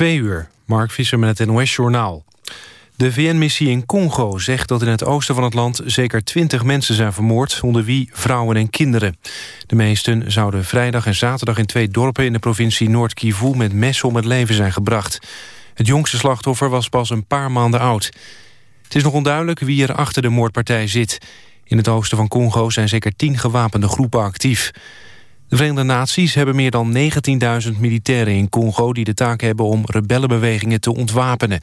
Twee uur, Mark Visser met het NOS-journaal. De VN-missie in Congo zegt dat in het oosten van het land... zeker twintig mensen zijn vermoord, onder wie vrouwen en kinderen. De meesten zouden vrijdag en zaterdag in twee dorpen... in de provincie Noord-Kivu met messen om het leven zijn gebracht. Het jongste slachtoffer was pas een paar maanden oud. Het is nog onduidelijk wie er achter de moordpartij zit. In het oosten van Congo zijn zeker tien gewapende groepen actief. De Verenigde Naties hebben meer dan 19.000 militairen in Congo... die de taak hebben om rebellenbewegingen te ontwapenen.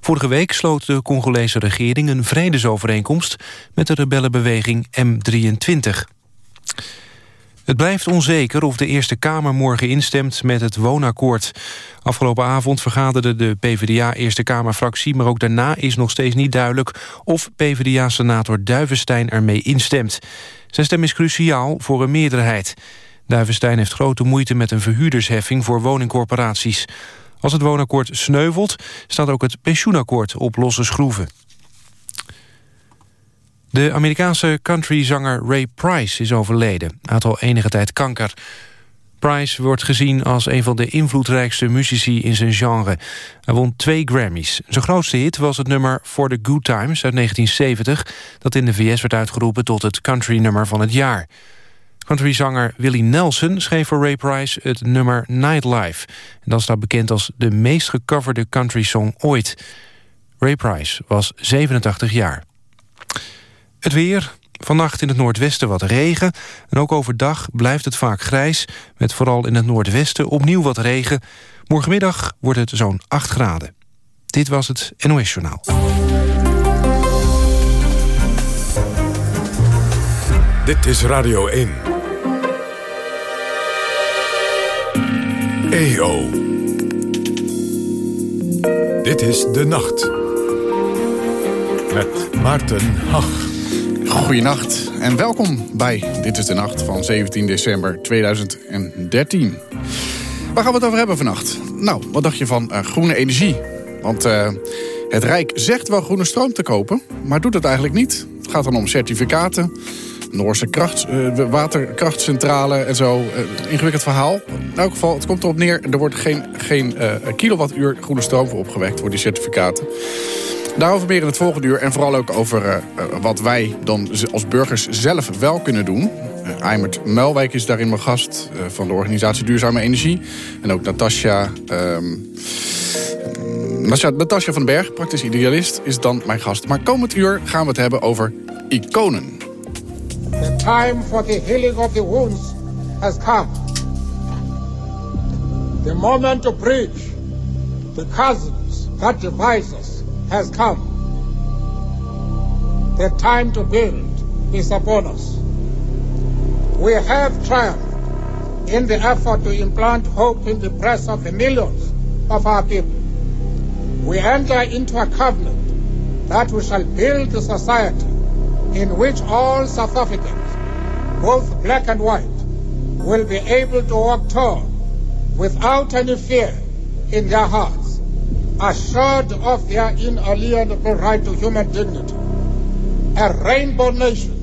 Vorige week sloot de Congolese regering een vredesovereenkomst... met de rebellenbeweging M23. Het blijft onzeker of de Eerste Kamer morgen instemt met het woonakkoord. Afgelopen avond vergaderde de PvdA-Eerste Kamerfractie... maar ook daarna is nog steeds niet duidelijk... of PvdA-senator Duivenstein ermee instemt. Zijn stem is cruciaal voor een meerderheid. Duivenstein heeft grote moeite met een verhuurdersheffing voor woningcorporaties. Als het woonakkoord sneuvelt, staat ook het pensioenakkoord op losse schroeven. De Amerikaanse countryzanger Ray Price is overleden. Hij al enige tijd kanker. Price wordt gezien als een van de invloedrijkste muzici in zijn genre. Hij won twee Grammys. Zijn grootste hit was het nummer For the Good Times uit 1970... dat in de VS werd uitgeroepen tot het countrynummer van het jaar. Countryzanger Willie Nelson schreef voor Ray Price het nummer Nightlife. En dat staat bekend als de meest gecoverde country song ooit. Ray Price was 87 jaar. Het weer. Vannacht in het noordwesten wat regen. En ook overdag blijft het vaak grijs. Met vooral in het noordwesten opnieuw wat regen. Morgenmiddag wordt het zo'n 8 graden. Dit was het NOS Journaal. Dit is Radio 1. EO. Dit is De Nacht. Met Maarten Hag. Goedenacht en welkom bij Dit is de Nacht van 17 december 2013. Waar gaan we het over hebben vannacht? Nou, wat dacht je van uh, groene energie? Want uh, het Rijk zegt wel groene stroom te kopen, maar doet het eigenlijk niet. Het gaat dan om certificaten, Noorse kracht, uh, waterkrachtcentrale en zo. ingewikkeld verhaal. In elk geval, het komt erop neer, er wordt geen, geen kilowattuur groene stroom voor opgewekt voor die certificaten. Daarover meer in het volgende uur. En vooral ook over uh, wat wij dan als burgers zelf wel kunnen doen. Uh, Eimert Melwijk is daarin mijn gast uh, van de organisatie Duurzame Energie. En ook Natasja... Um, Natasja van den Berg, praktisch idealist, is dan mijn gast. Maar komend uur gaan we het hebben over iconen. Time for the healing of the wounds has come. The moment to preach the cousins that divide us has come. The time to build is upon us. We have triumphed in the effort to implant hope in the breasts of the millions of our people. We enter into a covenant that we shall build a society in which all South Africans, both black and white, will be able to walk tall without any fear in their hearts assured of their inalienable right to human dignity, a rainbow nation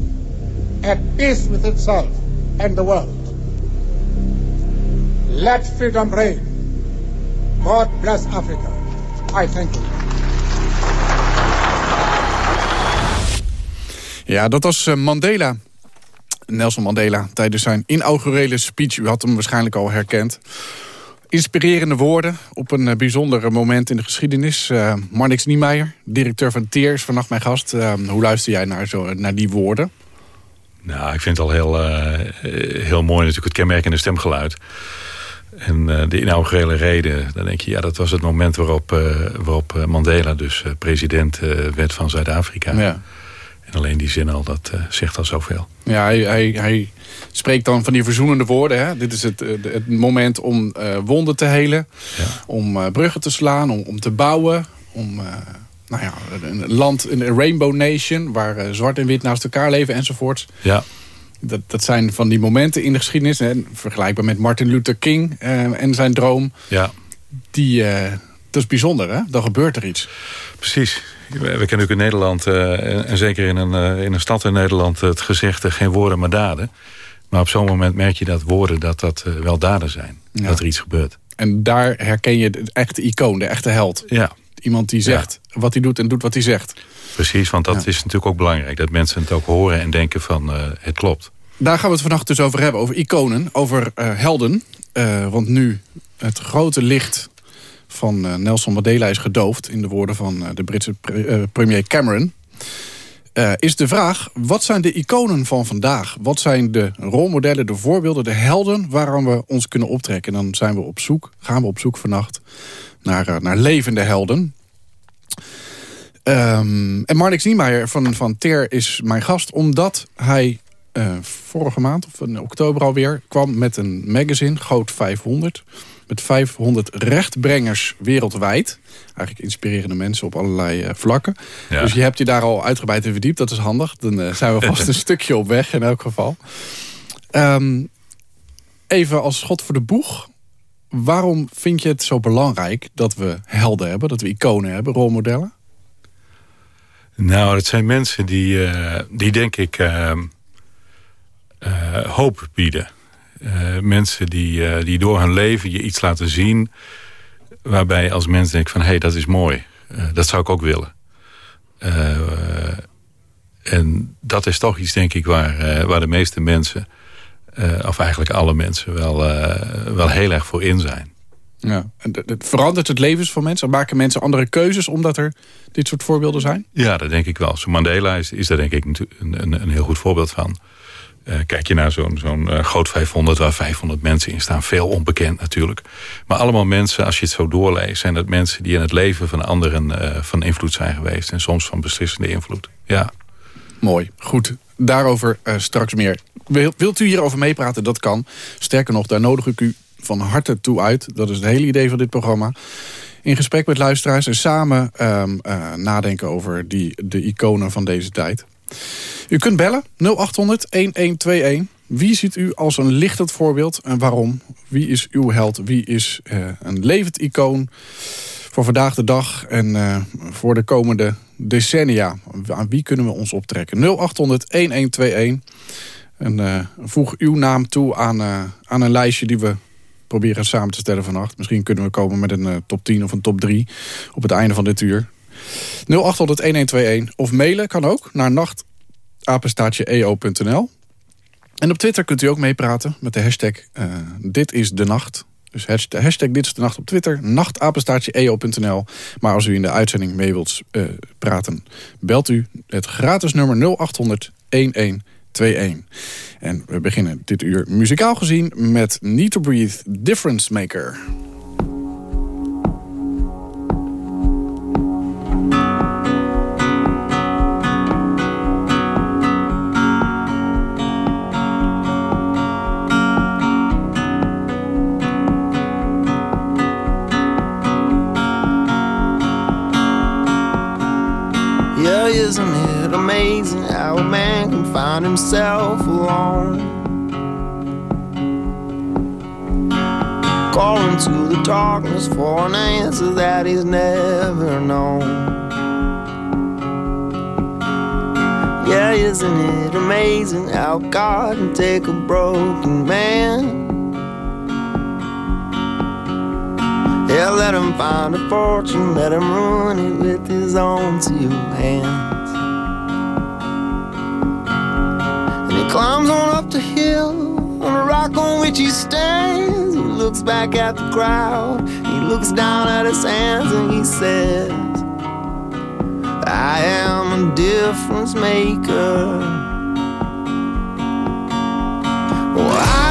at peace with itself and the world. Let freedom reign. God bless Africa. I thank you. Ja, dat was eh, Mandela. Nelson Mandela tijdens zijn inaugurele speech. U had hem waarschijnlijk al herkend. Inspirerende woorden op een uh, bijzonder moment in de geschiedenis. Uh, Marnix Niemeyer, directeur van TEER, is vannacht mijn gast. Uh, hoe luister jij naar, zo, naar die woorden? Nou, ik vind het al heel, heel mooi natuurlijk het kenmerkende stemgeluid. En de inaugurele reden, dan denk je... ja, dat was het moment waarop, waarop Mandela dus president werd van Zuid-Afrika. Ja. En alleen die zin al, dat zegt al zoveel. Ja, hij, hij, hij spreekt dan van die verzoenende woorden. Hè? Dit is het, eh, het moment om uh, wonden te helen. Ja. Om uh, bruggen te slaan, om, om te bouwen. Om nou ja, een land, een rainbow nation... waar zwart en wit naast elkaar leven enzovoorts. Ja. Dat, dat zijn van die momenten in de geschiedenis. Hè? Vergelijkbaar met Martin Luther King en zijn droom. Ja. Die, dat is bijzonder, hè? Dan gebeurt er iets. Precies. We kennen ook in Nederland, uh, en zeker in een, uh, in een stad in Nederland... het gezegde geen woorden maar daden. Maar op zo'n moment merk je dat woorden dat dat uh, wel daden zijn. Dat er iets gebeurt. En daar herken je de echte icoon, de echte held. Ja. Iemand die zegt wat hij doet en doet wat hij zegt. Precies, want dat is natuurlijk ook belangrijk. Dat mensen het ook horen en denken van het klopt. Daar gaan we het vannacht dus over hebben. Over iconen, over helden. Want nu het grote licht van Nelson Mandela is gedoofd... in de woorden van de Britse pre premier Cameron... is de vraag, wat zijn de iconen van vandaag? Wat zijn de rolmodellen, de voorbeelden, de helden... waarom we ons kunnen optrekken? En dan zijn we op zoek, gaan we op zoek vannacht naar, naar levende helden. Um, en Marnix Niemeyer van, van TER is mijn gast... omdat hij vorige maand, of in oktober alweer... kwam met een magazine, Goot 500... met 500 rechtbrengers wereldwijd. Eigenlijk inspirerende mensen op allerlei uh, vlakken. Ja. Dus je hebt je daar al uitgebreid in verdiept, dat is handig. Dan uh, zijn we vast een stukje op weg in elk geval. Um, even als schot voor de boeg... Waarom vind je het zo belangrijk dat we helden hebben, dat we iconen hebben, rolmodellen? Nou, het zijn mensen die, uh, die denk ik uh, uh, hoop bieden. Mensen die, die door hun leven je iets laten zien... waarbij als mens denkt van, hé, hey, dat is mooi. dat zou ik ook willen. en dat is toch iets, denk ik, waar, waar de meeste mensen... of eigenlijk alle mensen wel, wel heel erg voor in zijn. Ja. En het verandert het levens van mensen? Maken mensen andere keuzes omdat er dit soort voorbeelden zijn? Ja, dat denk ik wel. Zo Mandela is, is daar denk ik een, een, een heel goed voorbeeld van. Uh, kijk je naar zo'n zo'n uh, groot 500 waar 500 mensen in staan. Veel onbekend natuurlijk. Maar allemaal mensen, als je het zo doorleest... zijn dat mensen die in het leven van anderen uh, van invloed zijn geweest. En soms van beslissende invloed. Ja. Mooi, goed. Daarover straks meer. Wilt u hierover meepraten? Dat kan. Sterker nog, daar nodig ik u van harte toe uit. Dat is het hele idee van dit programma. In gesprek met luisteraars en samen uh, nadenken over die, de iconen van deze tijd. U kunt bellen 0800 1121. Wie ziet u als een lichtend voorbeeld en waarom? Wie is uw held? Wie is uh, een levend icoon voor vandaag de dag en uh, voor de komende decennia? Aan wie kunnen we ons optrekken? 0800 1121. En uh, voeg uw naam toe aan, aan een lijstje die we proberen samen te stellen vannacht. Misschien kunnen we komen met een top 10 of een top 3 op het einde van dit uur. 0800-1121 of mailen kan ook naar nachtapenstaatje.eo.nl. En op Twitter kunt u ook meepraten met de hashtag uh, Dit is de Nacht. Dus hashtag, hashtag Dit is de Nacht op Twitter, nachtapenstaatje.eo.nl. Maar als u in de uitzending mee wilt uh, praten, belt u het gratis nummer 0800 1121. 2-1. En we beginnen dit uur muzikaal gezien met Need to Breathe Difference Maker. Find himself alone? Calling to the darkness for an answer that he's never known. Yeah, isn't it amazing how God can take a broken man? Yeah, let him find a fortune, let him ruin it with his own two hands. Climbs on up the hill, on the rock on which he stands. He looks back at the crowd, he looks down at his hands, and he says, I am a difference maker. Oh, I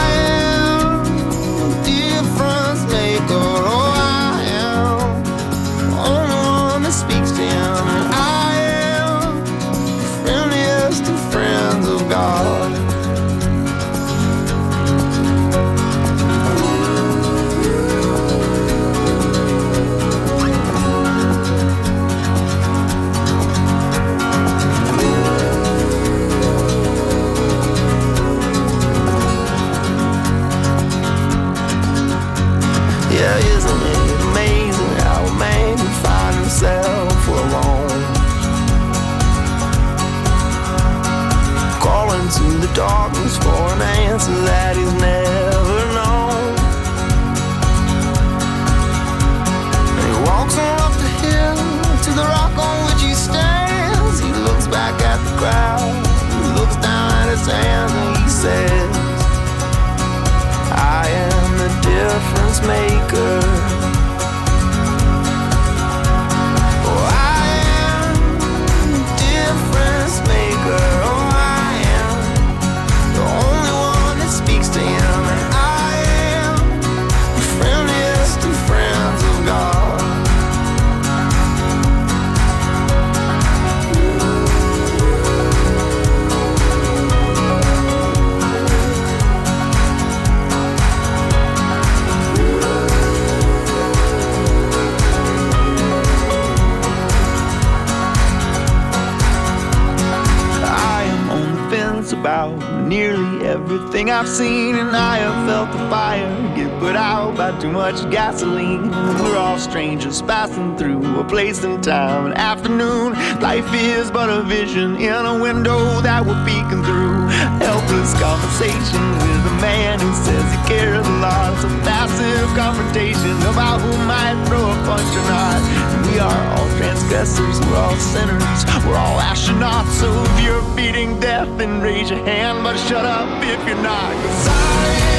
transgressors, we're all sinners, we're all astronauts. So if you're beating death, then raise your hand, but shut up if you're not. Cause I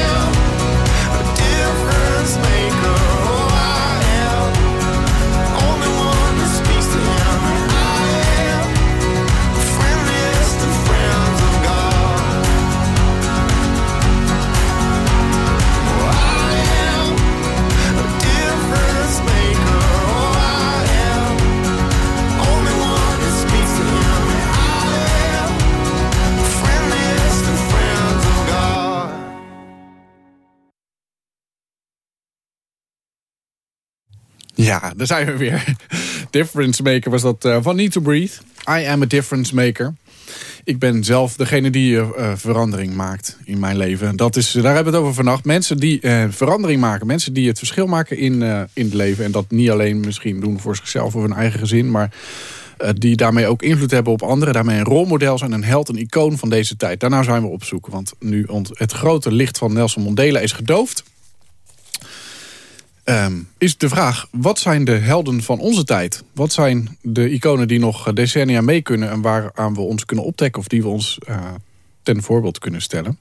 Ja, daar zijn we weer. Difference Maker was dat eh, van Need to Breathe. I am a difference maker. Ik ben zelf degene die eh, verandering maakt in mijn leven. Dat is, daar hebben we het over vannacht. Mensen die eh, verandering maken. Mensen die het verschil maken in, eh, in het leven. En dat niet alleen misschien doen voor zichzelf of hun eigen gezin. Maar eh, die daarmee ook invloed hebben op anderen. Daarmee een rolmodel zijn, een held, een icoon van deze tijd. Daarna zijn we op zoek. Want nu ont- het grote licht van Nelson Mandela is gedoofd. Ehm, is de vraag, wat zijn de helden van onze tijd? Wat zijn de iconen die nog decennia mee kunnen... en waaraan we ons kunnen optrekken... of die we ons eh, ten voorbeeld kunnen stellen?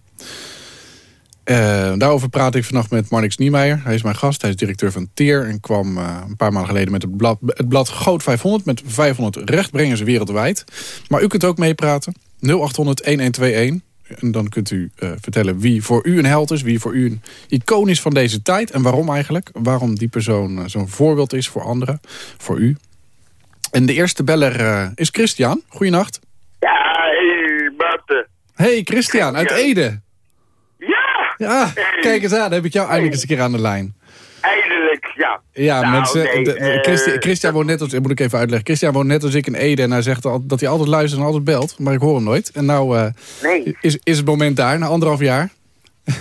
Eh, daarover praat ik vannacht met Marnix Niemeyer. Hij is mijn gast, hij is directeur van TEER... en kwam eh, een paar maanden geleden met het blad, het blad Goot 500... met 500 rechtbrengers wereldwijd. Maar u kunt ook meepraten. 0800-1121. En dan kunt u eh, vertellen wie voor u een held is... wie voor u een icoon is van deze tijd... en waarom eigenlijk. Waarom die persoon eh, zo'n voorbeeld is voor anderen. Voor u. En de eerste beller eh, is Christian. Goeienacht. Ja, hey, Barte. Hey Christian, uit Ja. Ede. Ja, Ja, kijk eens aan. Dan heb ik jou eindelijk eens een keer aan de lijn. Ja. Ja, Nou, mensen, nee, de- de- eh, Christi- Christian woont net als, moet ik even uitleggen. Christian woont net als ik in Ede en hij zegt al, dat hij altijd luistert en altijd belt. Maar ik hoor hem nooit. En nou eh, Nee, is, is het moment daar, na anderhalf jaar.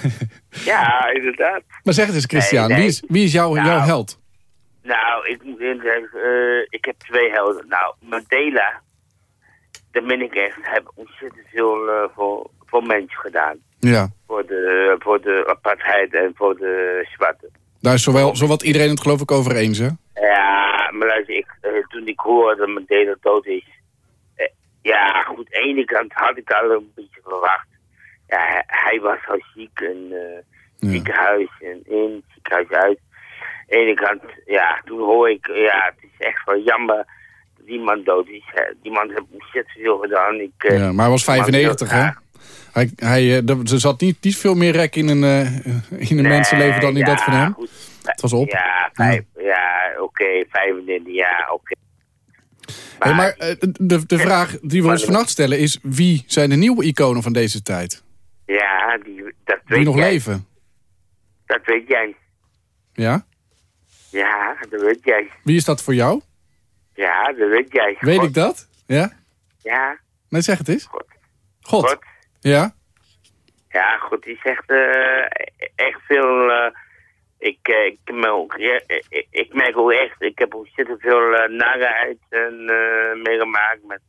ja, inderdaad. Maar zeg het eens Christian, Nee. Wie, is, wie is jouw, Nou. jouw held? Nou, ik moet eerlijk zeggen, eh, ik heb twee helden. Nou, Mandela, daar ben ik echt, heb ontzettend veel eh, voor, voor mensen gedaan. Ja, Voor de, voor de apartheid en voor de zwarte. Daar is zowel, zowat iedereen het geloof ik over eens, hè? Ja, maar luister, ik, eh, toen ik hoorde dat Mandela dood is... eh, ja, goed, aan de ene kant had ik al een beetje verwacht. Ja, hij, was al ziek en eh Ja. ziekenhuis en in, ziekenhuis uit. Aan de ene kant, ja, toen hoor ik... Ja, het is echt wel jammer dat die man dood is. Die man heeft ontzettend veel gedaan. Ik, Ja, maar hij was mag heel 95, hè? Hij, hij, eh, er zat niet, niet veel meer rek in een, eh, in een Nee, mensenleven dan in ja, dat van hem. goed. Het was op. Ja, vijf, ja. oké, 35 jaar, oké. Hey, maar eh, de, de vraag die we Maar- ons vannacht stellen is... wie zijn de nieuwe iconen van deze tijd? Ja, die, dat weet Die nog jij. leven? Dat weet jij. Ja? Ja, dat weet jij. Wie is dat voor jou? Ja, dat weet jij. Weet ik dat? Ja? Ja, Nee, zeg het eens. God. God. God. Ja? Ja, goed, die zegt eh, echt veel. eh, ik, eh, ik, merk ik, ik merk ook echt, ik heb ontzettend veel uh, narigheid en, meegemaakt met,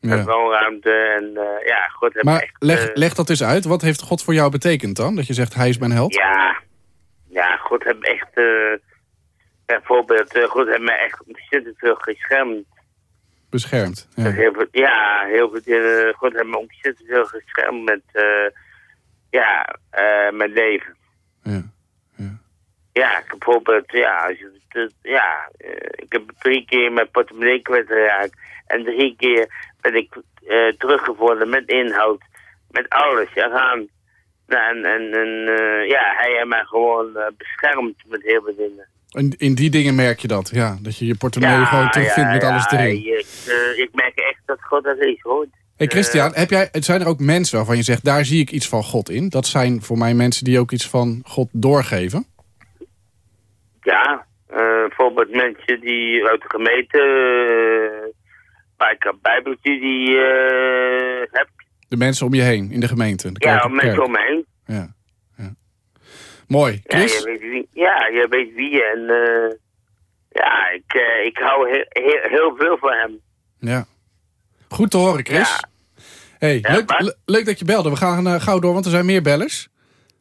met ja. woonruimte. En ja, God heb Maar echt. leg, leg dat eens uit. Wat heeft God voor jou betekend dan? Dat je zegt, hij is mijn held? Ja, ja, God heb echt. bijvoorbeeld, God heeft mij echt ontzettend veel geschermd. Beschermd. Ja. Heel veel, ja, heel veel dingen. God heeft me ontzettend veel geschermd met, eh, ja, eh, mijn leven. Ja. Ja, ik heb bijvoorbeeld, ja, als je, ja eh, ik heb drie keer mijn portemonnee kwijtgeraakt. En drie keer ben ik eh, teruggevonden met inhoud, met alles eraan. En en, en eh, ja, hij heeft mij gewoon eh, beschermd met heel veel dingen. En in die dingen merk je dat, ja. Dat je je portemonnee gewoon terugvindt met alles erin. Je, eh, ik merk echt dat God dat is, hoor. Hey Christian, heb jij, zijn er ook mensen waarvan je zegt... daar zie ik iets van God in? Dat zijn voor mij mensen die ook iets van God doorgeven. Ja, eh, bijvoorbeeld mensen die uit de gemeente, uh, waar ik een bijbelstudie eh heb. De mensen om je heen in de gemeente. De Ja, mensen om me heen. Ja. Mooi. Ja, Chris? je weet wie. Ja, je weet wie. En eh, ja, ik, eh, ik hou heel, heel, heel veel van hem. Ja. Goed te horen, Chris. Ja. Hey, Ja, leuk, le- leuk dat je belde. We gaan eh, gauw door, want er zijn meer bellers.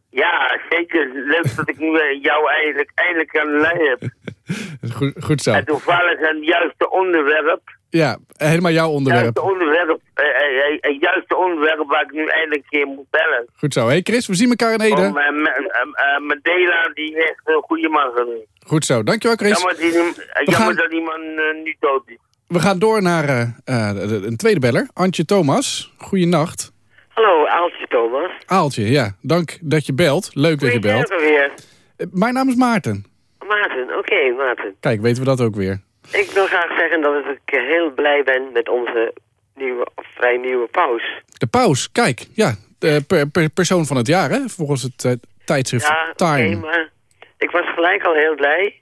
Ja, zeker. Leuk dat ik nu jou eindelijk, eindelijk aan de lijn heb. Goed, goed zo. En toevallig een juiste onderwerp. Ja, helemaal jouw onderwerp. Juiste onderwerp. eh, eh, eh, Het juiste onderwerp waar ik nu eindelijk een keer moet bellen. Goed zo. Hey Chris, we zien elkaar in Ede. Om, eh, me- eh, eh, Mandela, die heeft een goede man gedaan. Goed zo. Dankjewel Chris. Jammer, die, eh, jammer gaan- dat die man eh, nu dood is. We gaan door naar eh, eh, de- de- een tweede beller. Antje Thomas. Goeienacht. Hallo, Aaltje Thomas. Aaltje, ja. Dank dat je belt. Leuk dat je belt. Weer. Eh, Mijn naam is Maarten. Maarten, oké, Maarten. Kijk, weten we dat ook weer. Ik wil graag zeggen dat ik eh, heel blij ben met onze nieuwe, of vrij nieuwe paus. De paus, kijk. Ja, de per, per persoon van het jaar, hè? Volgens het eh, tijdschrift Ja, Time. maar ik was gelijk al heel blij.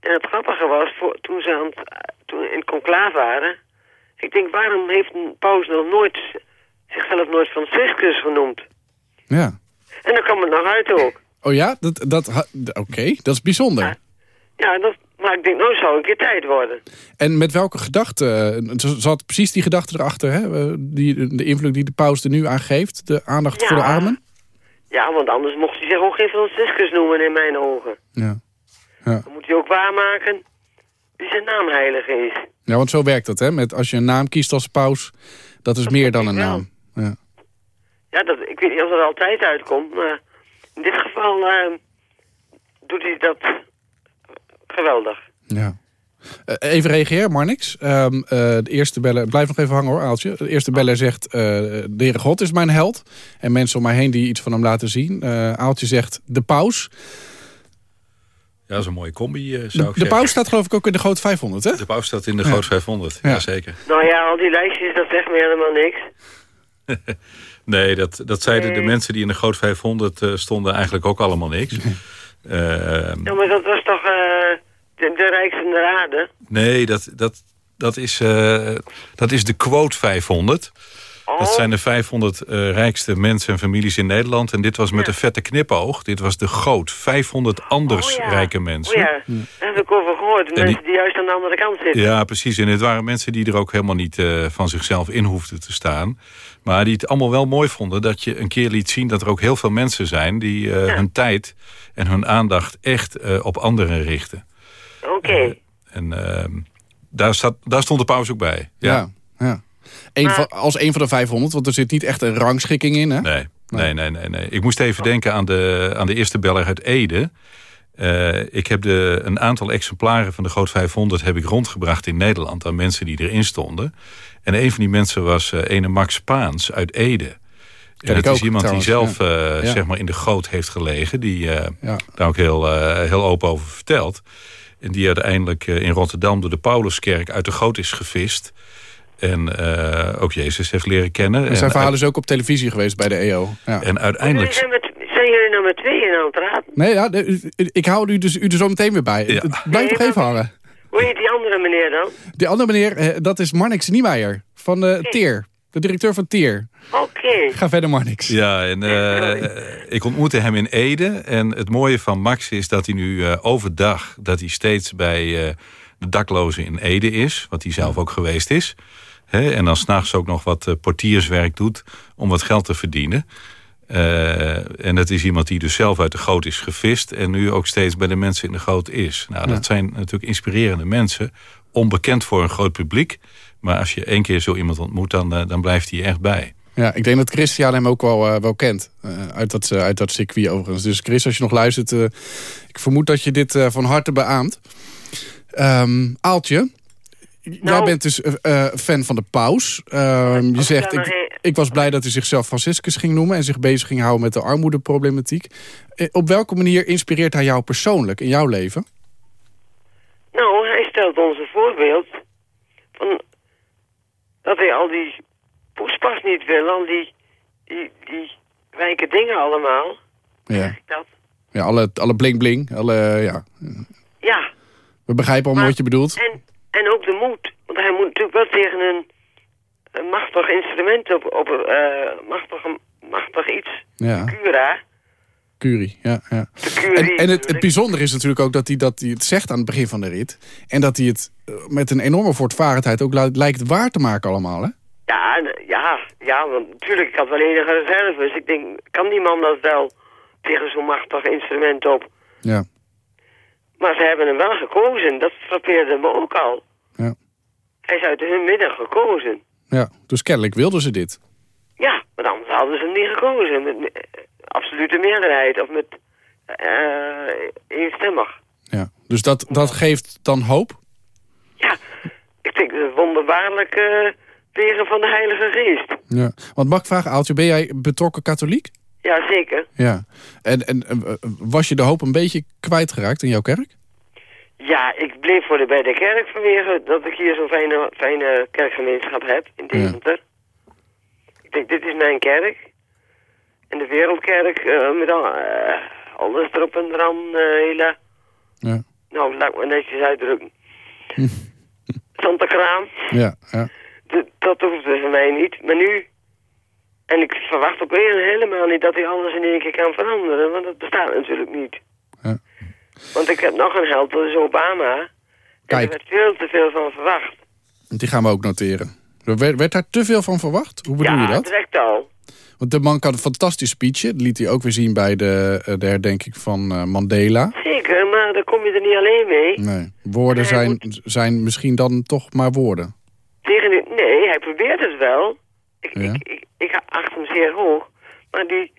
En het grappige was, voor, toen ze aan het, eh, toen in conclave waren... Ik denk, waarom heeft een paus nog nooit, zichzelf nooit Franciscus genoemd? Ja. En dan kwam het nog uit ook. Oh ja, dat, dat, oké, dat is bijzonder. Ja, dat, maar ik denk, nou zou een keer tijd worden. En met welke gedachte, eh, zat precies die gedachte erachter, hè? eh, Die, de invloed die de paus er nu aan geeft, de aandacht Ja. voor de armen? Ja, want anders mocht hij zich ook geen Franciscus noemen in mijn ogen. Ja. Dan moet hij ook waarmaken wie zijn naam heilig is. ja, want zo werkt dat, hè? Met, als je een naam kiest als paus, dat is meer dan een wel. naam. Ja. Ja, dat, ik weet niet of dat altijd uitkomt, maar in dit geval eh, doet hij dat geweldig. Ja. Eh, even reageren, Marnix. Ehm, eh, de eerste beller, blijf nog even hangen hoor, Aaltje. De eerste beller zegt, eh, de Heere God is mijn held. En mensen om mij heen die iets van hem laten zien. Eh, Aaltje zegt, de paus. Ja, dat is een mooie combi, zou De, ik de zeggen. paus staat geloof ik ook in de grote 500, hè? De paus staat in de Ja. groot 500, Ja. zeker. Nou ja, al die lijstjes, dat zegt me helemaal niks. Nee, dat, dat zeiden de mensen die in de groot 500 eh, stonden eigenlijk ook allemaal niks. Eh, Ja, maar dat was toch eh, de, de rijkste in de aarde? nee, dat, dat, dat, is, eh, dat is de quote 500. Oh, Dat zijn de 500 eh, rijkste mensen en families in Nederland. En dit was met Ja. een vette knipoog. Dit was de goot. 500 anders oh ja. rijke mensen. Oh ja, daar heb ik over gehoord. Die- mensen die juist aan de andere kant zitten. Ja, precies. En het waren mensen die er ook helemaal niet eh, van zichzelf in hoefden te staan. Maar die het allemaal wel mooi vonden dat je een keer liet zien... dat er ook heel veel mensen zijn die eh, Ja. hun tijd en hun aandacht echt eh, op anderen richten. Oké. En ehm, daar, staat, daar stond de paus ook bij. Ja. Ja. ja. Eén Maar- van, als een van de 500, want er zit niet echt een rangschikking in, hè? Nee, nee, nee, nee, nee. Ik moest even denken aan de, aan de eerste beller uit Ede. Eh, ik heb de, een aantal exemplaren van de Groot 500 heb ik rondgebracht in Nederland... aan mensen die erin stonden. En een van die mensen was eh, ene Max Paans uit Ede. En dat is ook, iemand trouwens, die zelf ja. eh, Ja. zeg maar in de goot heeft gelegen. Die eh, Ja. daar ook heel, heel open over vertelt. En die uiteindelijk eh, in Rotterdam door de Pauluskerk uit de goot is gevist. En eh, ook Jezus heeft leren kennen. En zijn En verhaal is ook op televisie geweest bij de EO. Ja. En uiteindelijk... zijn, met, zijn jullie nou met tweeën aan het praten? Nee, ja, ik hou u, dus, u er zo meteen weer bij. Ja. Blijf nog Nee, even hangen. Hoe heet die andere meneer dan? Die andere meneer, eh, dat is Marnix Niemeyer van de TEER. De directeur van TEER. Oké. Ga verder, Marnix. Ja, en eh, ik ontmoette hem in Ede. En het mooie van Max is dat hij nu eh, overdag... dat hij steeds bij eh, de daklozen in Ede is. Wat hij zelf ook geweest is. Hè, en dan s'nachts ook nog wat portierswerk doet... om wat geld te verdienen. Eh, en dat is iemand die dus zelf uit de goot is gevist... en nu ook steeds bij de mensen in de goot is. Nou, dat zijn natuurlijk inspirerende mensen. Onbekend voor een groot publiek. Maar als je één keer zo iemand ontmoet, dan, eh, dan blijft hij echt bij. Ja, ik denk dat Christian hem ook wel, eh, wel kent. eh, uit, dat, eh, uit dat circuit overigens. Dus Chris, als je nog luistert... eh, ik vermoed dat je dit eh, van harte beaamt. Ehm, Aaltje, jij Nou. bent dus fan van de paus. Ehm, je zegt, ik ik, was blij dat hij zichzelf Franciscus ging noemen... en zich bezig ging houden met de armoedeproblematiek. Op welke manier inspireert hij jou persoonlijk in jouw leven? Nou, hij stelt ons een voorbeeld van dat hij al die poespas niet wil, al die, die, die wijke dingen allemaal. Ja, Dat, ja alle, alle bling bling. Alle, ja. ja, We begrijpen allemaal Maar- wat je bedoelt. en, en ook de moed. Want hij moet natuurlijk wel tegen een een machtig instrument op, op eh machtig, machtig iets. Ja, Cura. Curie. Ja, ja. Curie. En, en het, het bijzondere is natuurlijk ook dat hij, dat hij het zegt aan het begin van de rit. En dat hij het eh, met een enorme voortvarendheid ook li- lijkt waar te maken allemaal. Hè? Ja, ja, ja, want natuurlijk, ik had wel enige reserves. Ik denk, kan die man dat wel tegen zo'n machtig instrument op? Ja. Maar ze hebben hem wel gekozen. Dat frappeerde me ook al. Ja. Hij is uit hun midden gekozen. ja. Dus kennelijk wilden ze dit. Ja, maar anders hadden ze hem niet gekozen. Eh, absolute meerderheid. Of met eh eenstemmig. Ja. Dus dat, dat geeft dan hoop. Ja, ik denk het wonderbaarlijke wegen van de Heilige Geest. Ja. Want mag ik vragen, Aaltje, ben jij betrokken katholiek? Ja, zeker. Ja. En, en eh, was je de hoop een beetje kwijtgeraakt in jouw kerk? Ja, ik bleef voor de, bij de kerk vanwege dat ik hier zo'n fijne, fijne kerkgemeenschap heb in Deventer. Ik denk, dit is mijn kerk. En de wereldkerk eh, met al, eh, alles erop en eraan, eh, hele... Ja. Nou, laat ik maar netjes uitdrukken. Santa Kraam. Ja, ja. Dat hoefde voor mij niet. Maar nu... En ik verwacht ook weer helemaal niet dat hij alles in één keer kan veranderen. Want dat bestaat natuurlijk niet. Ja. Want ik heb nog een held, dat is Obama. En Kijk. er werd veel te veel van verwacht. Die gaan we ook noteren. Er werd, werd daar te veel van verwacht? Hoe bedoel ja, je dat? direct al. Want de man kan een fantastisch speechje. Dat liet hij ook weer zien bij de, eh, de herdenking van eh, Mandela. Zeker, maar daar kom je er niet alleen mee. Nee, woorden Nee, zijn, zijn misschien dan toch maar woorden. Nee, hij probeert het wel. Ik, Ja. ik, ik, ik acht hem zeer hoog. Maar die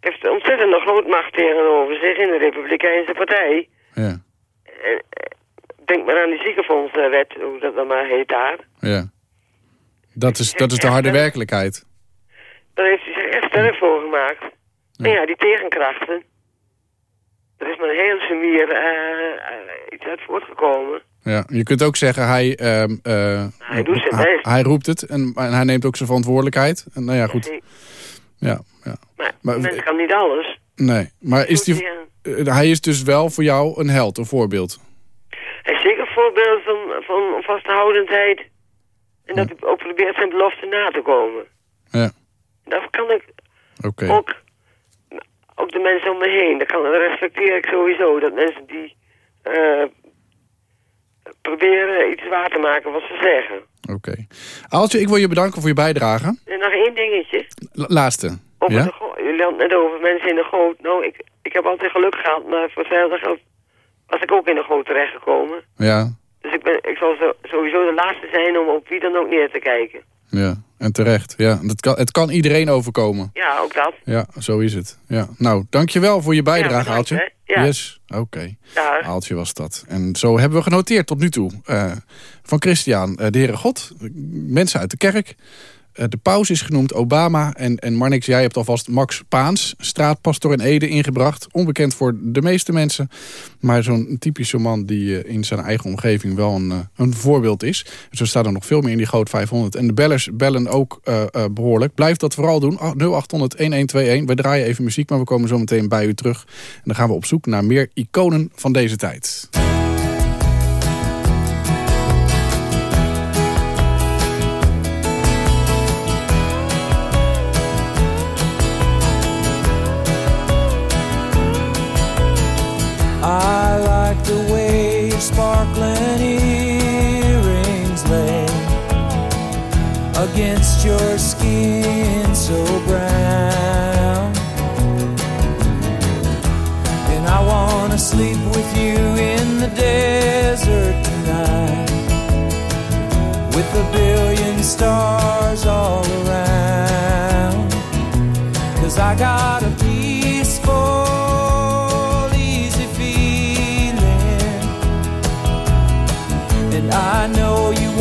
heeft ontzettend een grootmacht tegenover zich in de Republikeinse Partij. Ja, eh, denk maar aan die ziekenfondswet, hoe dat dan maar heet daar. ja. Dat is, dat is de harde werkelijkheid. Daar heeft hij zich echt sterk voor gemaakt. En ja, die tegenkrachten. Er is maar een heel sumier eh, eh, iets uit voortgekomen. Ja, je kunt ook zeggen, hij, ehm, eh, Hij doet zijn hij, roept het en, en hij neemt ook zijn verantwoordelijkheid. En, nou ja, goed. Ja, ja. Maar, Maar- een mens kan niet alles. Nee, maar is die, hij is dus wel voor jou een held, een voorbeeld. Hij is zeker een voorbeeld van, van vasthoudendheid. En dat hij ook probeert zijn belofte na te komen. Ja, Dat kan ik oké. ook, ook de mensen om me heen. Dat, kan, dat respecteer ik sowieso. Dat mensen die eh, proberen iets waar te maken wat ze zeggen. Oké. Aaltje, ik wil je bedanken voor je bijdrage. En nog één dingetje. La- laatste. Over Ja? Jullie hadden het net over mensen in de goot. Nou, ik, ik heb altijd geluk gehad, maar voor hetzelfde geld was ik ook in de goot terechtgekomen. Ja, Dus ik, ben, ik zal sowieso de laatste zijn om op wie dan ook neer te kijken. ja. En terecht. Ja, dat kan, het kan iedereen overkomen. Ja, ook dat. Ja, zo is het. Ja. Nou, dankjewel voor je bijdrage, Aaltje. Ja. Yes, oké. Dag. Aaltje was dat. En zo hebben we genoteerd tot nu toe. eh, van Christian, eh, de Heere God, mensen uit de kerk. Eh, de paus is genoemd, Obama. En, en Marnix, jij hebt alvast Max Paans, straatpastor in Ede, ingebracht. Onbekend voor de meeste mensen. Maar zo'n typische man die eh, in zijn eigen omgeving wel een, eh, een voorbeeld is. Zo staat er nog veel meer in die Goot 500. En de bellers bellen ook eh, eh, behoorlijk. Blijf dat vooral doen. Ah, 0800-1121. We draaien even muziek, maar we komen zo meteen bij u terug. En dan gaan we op zoek naar meer iconen van deze tijd. Against your skin so brown. And I wanna sleep with you in the desert tonight with a billion stars all around. Cause I got a peaceful, easy feeling. And I know you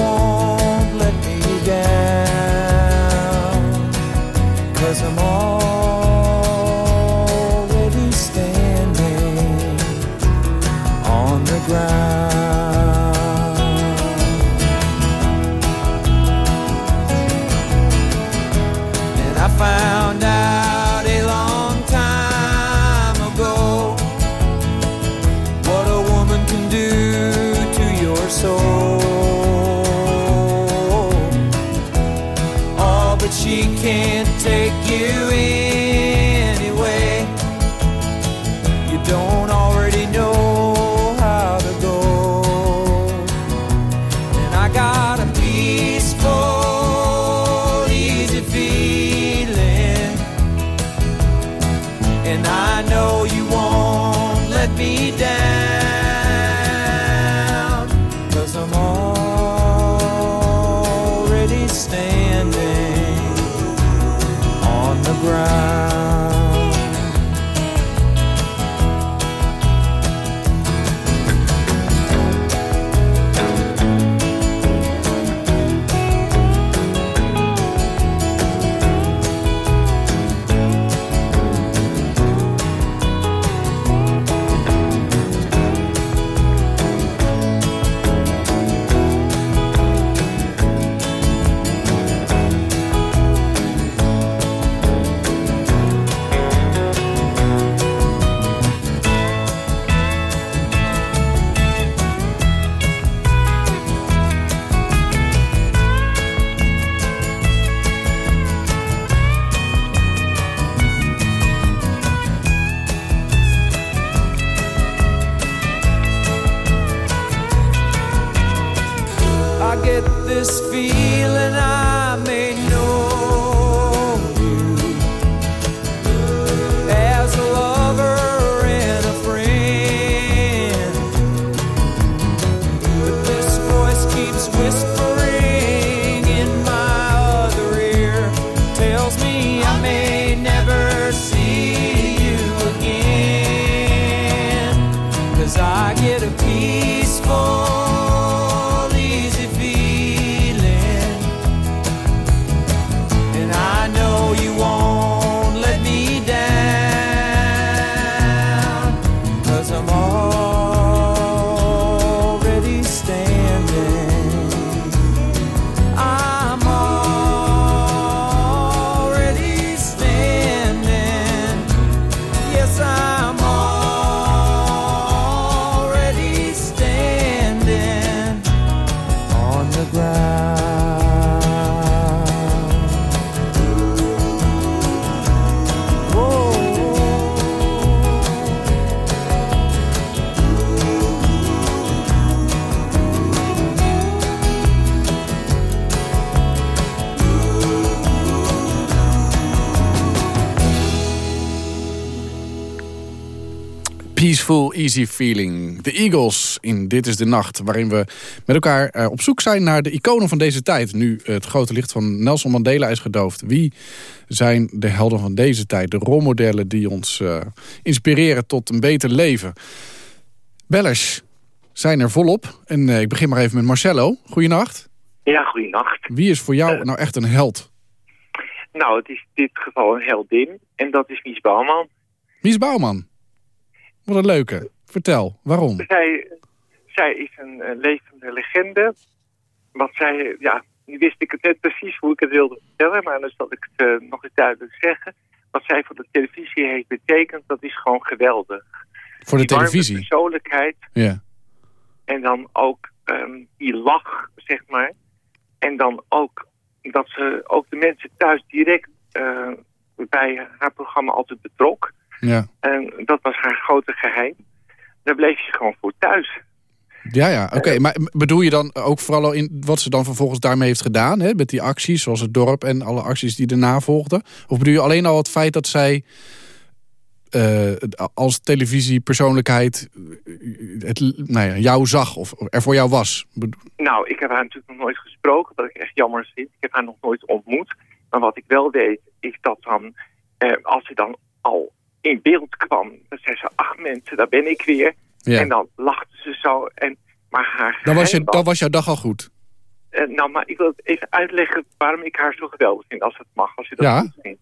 easy feeling. De Eagles in Dit is de Nacht. Waarin we met elkaar eh, op zoek zijn naar de iconen van deze tijd. Nu het grote licht van Nelson Mandela is gedoofd. Wie zijn de helden van deze tijd? De rolmodellen die ons eh, inspireren tot een beter leven. Bellers zijn er volop. En eh, ik begin maar even met Marcello. Goeienacht. Ja, goeienacht. Wie is voor jou nou echt een held? Nou, het is in dit geval een heldin. En dat is Mies Bouwman. Mies Bouwman. Wat een leuke. Vertel, waarom? Zij, zij is een eh, levende legende. Wat zij, ja, nu wist ik het net precies hoe ik het wilde vertellen. Maar dan zal ik het eh, nog eens duidelijk zeggen. Wat zij voor de televisie heeft betekend, dat is gewoon geweldig. Voor de Die televisie? persoonlijkheid. Ja. En dan ook ehm, die lach, zeg maar. En dan ook dat ze ook de mensen thuis direct eh, bij haar programma altijd betrok. Ja. En dat was haar grote geheim. Daar bleef je gewoon voor thuis. Ja, ja, oké. Maar bedoel je dan ook vooral in wat ze dan vervolgens daarmee heeft gedaan? Hè? Met die acties, zoals het dorp en alle acties die erna volgden? Of bedoel je alleen al het feit dat zij eh, als televisiepersoonlijkheid eh, het, nou ja, jou zag of er voor jou was? Nou, ik heb haar natuurlijk nog nooit gesproken, wat ik echt jammer vind. Ik heb haar nog nooit ontmoet. Maar wat ik wel weet, is dat dan, eh, als ze dan al in beeld kwam, dan zei ze, ach mensen, daar ben ik weer. Ja. En dan lachte ze zo. En, maar haar Dan was, je, dan was jouw dag al goed. Eh, nou, maar ik wil even uitleggen waarom ik haar zo geweldig vind, als het mag, als je dat Ja. goed vindt.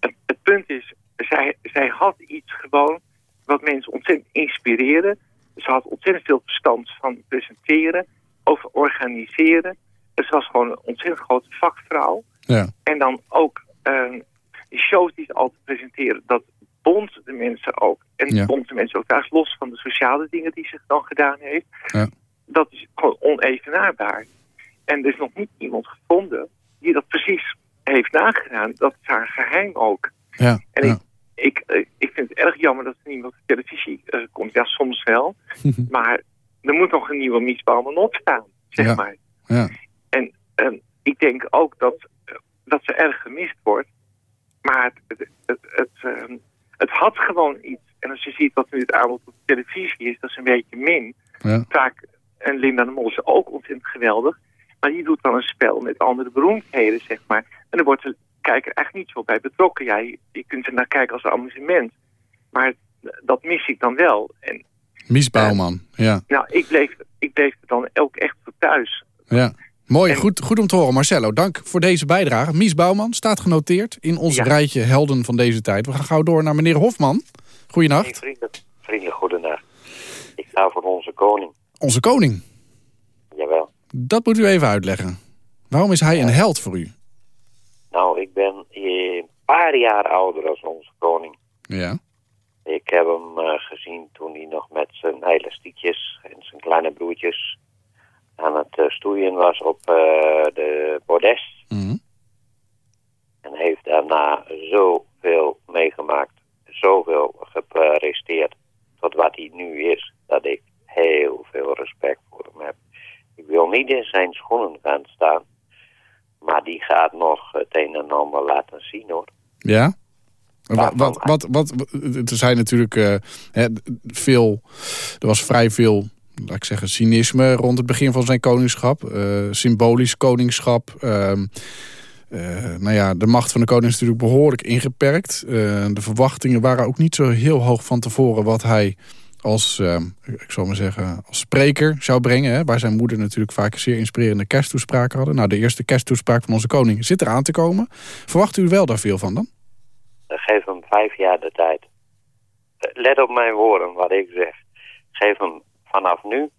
Het, het punt is, zij, zij had iets gewoon wat mensen ontzettend inspireerde. Ze had ontzettend veel verstand van presenteren, over organiseren. Ze was gewoon een ontzettend grote vakvrouw. Ja. En dan ook die shows die ze altijd presenteren, dat bond de mensen ook. En Ja. bond de mensen ook thuis los van de sociale dingen die ze dan gedaan heeft. Ja. Dat is gewoon onevenaarbaar. En er is nog niet iemand gevonden die dat precies heeft nagedaan. Dat is haar geheim ook. Ja. En ik, ik, eh, ik vind het erg jammer dat er niemand op televisie eh, komt. Ja, soms wel. maar er moet nog een nieuwe Mies Bouwman opstaan, zeg maar. Ja. En ehm, ik denk ook dat, eh, dat ze erg gemist wordt. Maar het, het, het, het, ehm, het had gewoon iets. En als je ziet wat nu het aanbod op televisie is, dat is een beetje min. Ja. Vaak, en Linda de Mol is ook ontzettend geweldig. Maar die doet dan een spel met andere beroemdheden, zeg maar. En dan wordt de kijker echt niet zo bij betrokken. Ja, je, je kunt er naar kijken als amusement. Maar dat mis ik dan wel. En Mies Bouwman, ja. nou, ik bleef, ik bleef er dan ook echt voor thuis. ja. Mooi, En- goed, goed om te horen. Marcello, dank voor deze bijdrage. Mies Bouwman staat genoteerd in ons Ja. rijtje helden van deze tijd. We gaan gauw door naar meneer Hofman. Goeienacht. vrienden, vrienden, goedenacht. Ik ga voor onze koning. Onze koning. Jawel. Dat moet u even uitleggen. Waarom is hij een held voor u? Nou, ik ben een paar jaar ouder als onze koning. Ja. Ik heb hem eh, gezien toen hij nog met zijn elastiekjes en zijn kleine broertjes aan het eh, stoeien was op eh, de bordes. Mhm. En heeft daarna zoveel meegemaakt, zoveel gepresteerd tot wat hij nu is, dat ik heel veel respect voor hem heb. Ik wil niet in zijn schoenen gaan staan. Maar die gaat nog het een en ander laten zien hoor. Ja? Wat, wat, wat, wat, er zijn natuurlijk eh, veel, er was vrij veel, laat ik zeggen, cynisme rond het begin van zijn koningschap. Eh, symbolisch koningschap. ehm, eh, nou ja, de macht van de koning is natuurlijk behoorlijk ingeperkt. Eh, de verwachtingen waren ook niet zo heel hoog van tevoren wat hij als, eh, ik zal maar zeggen, als spreker zou brengen. Hè, waar zijn moeder natuurlijk vaak zeer inspirerende kersttoespraken hadden. Nou, de eerste kersttoespraak van onze koning zit eraan te komen. Verwacht u wel daar veel van dan? Geef hem vijf jaar de tijd. Let op mijn woorden, wat ik zeg. Geef hem vanaf nu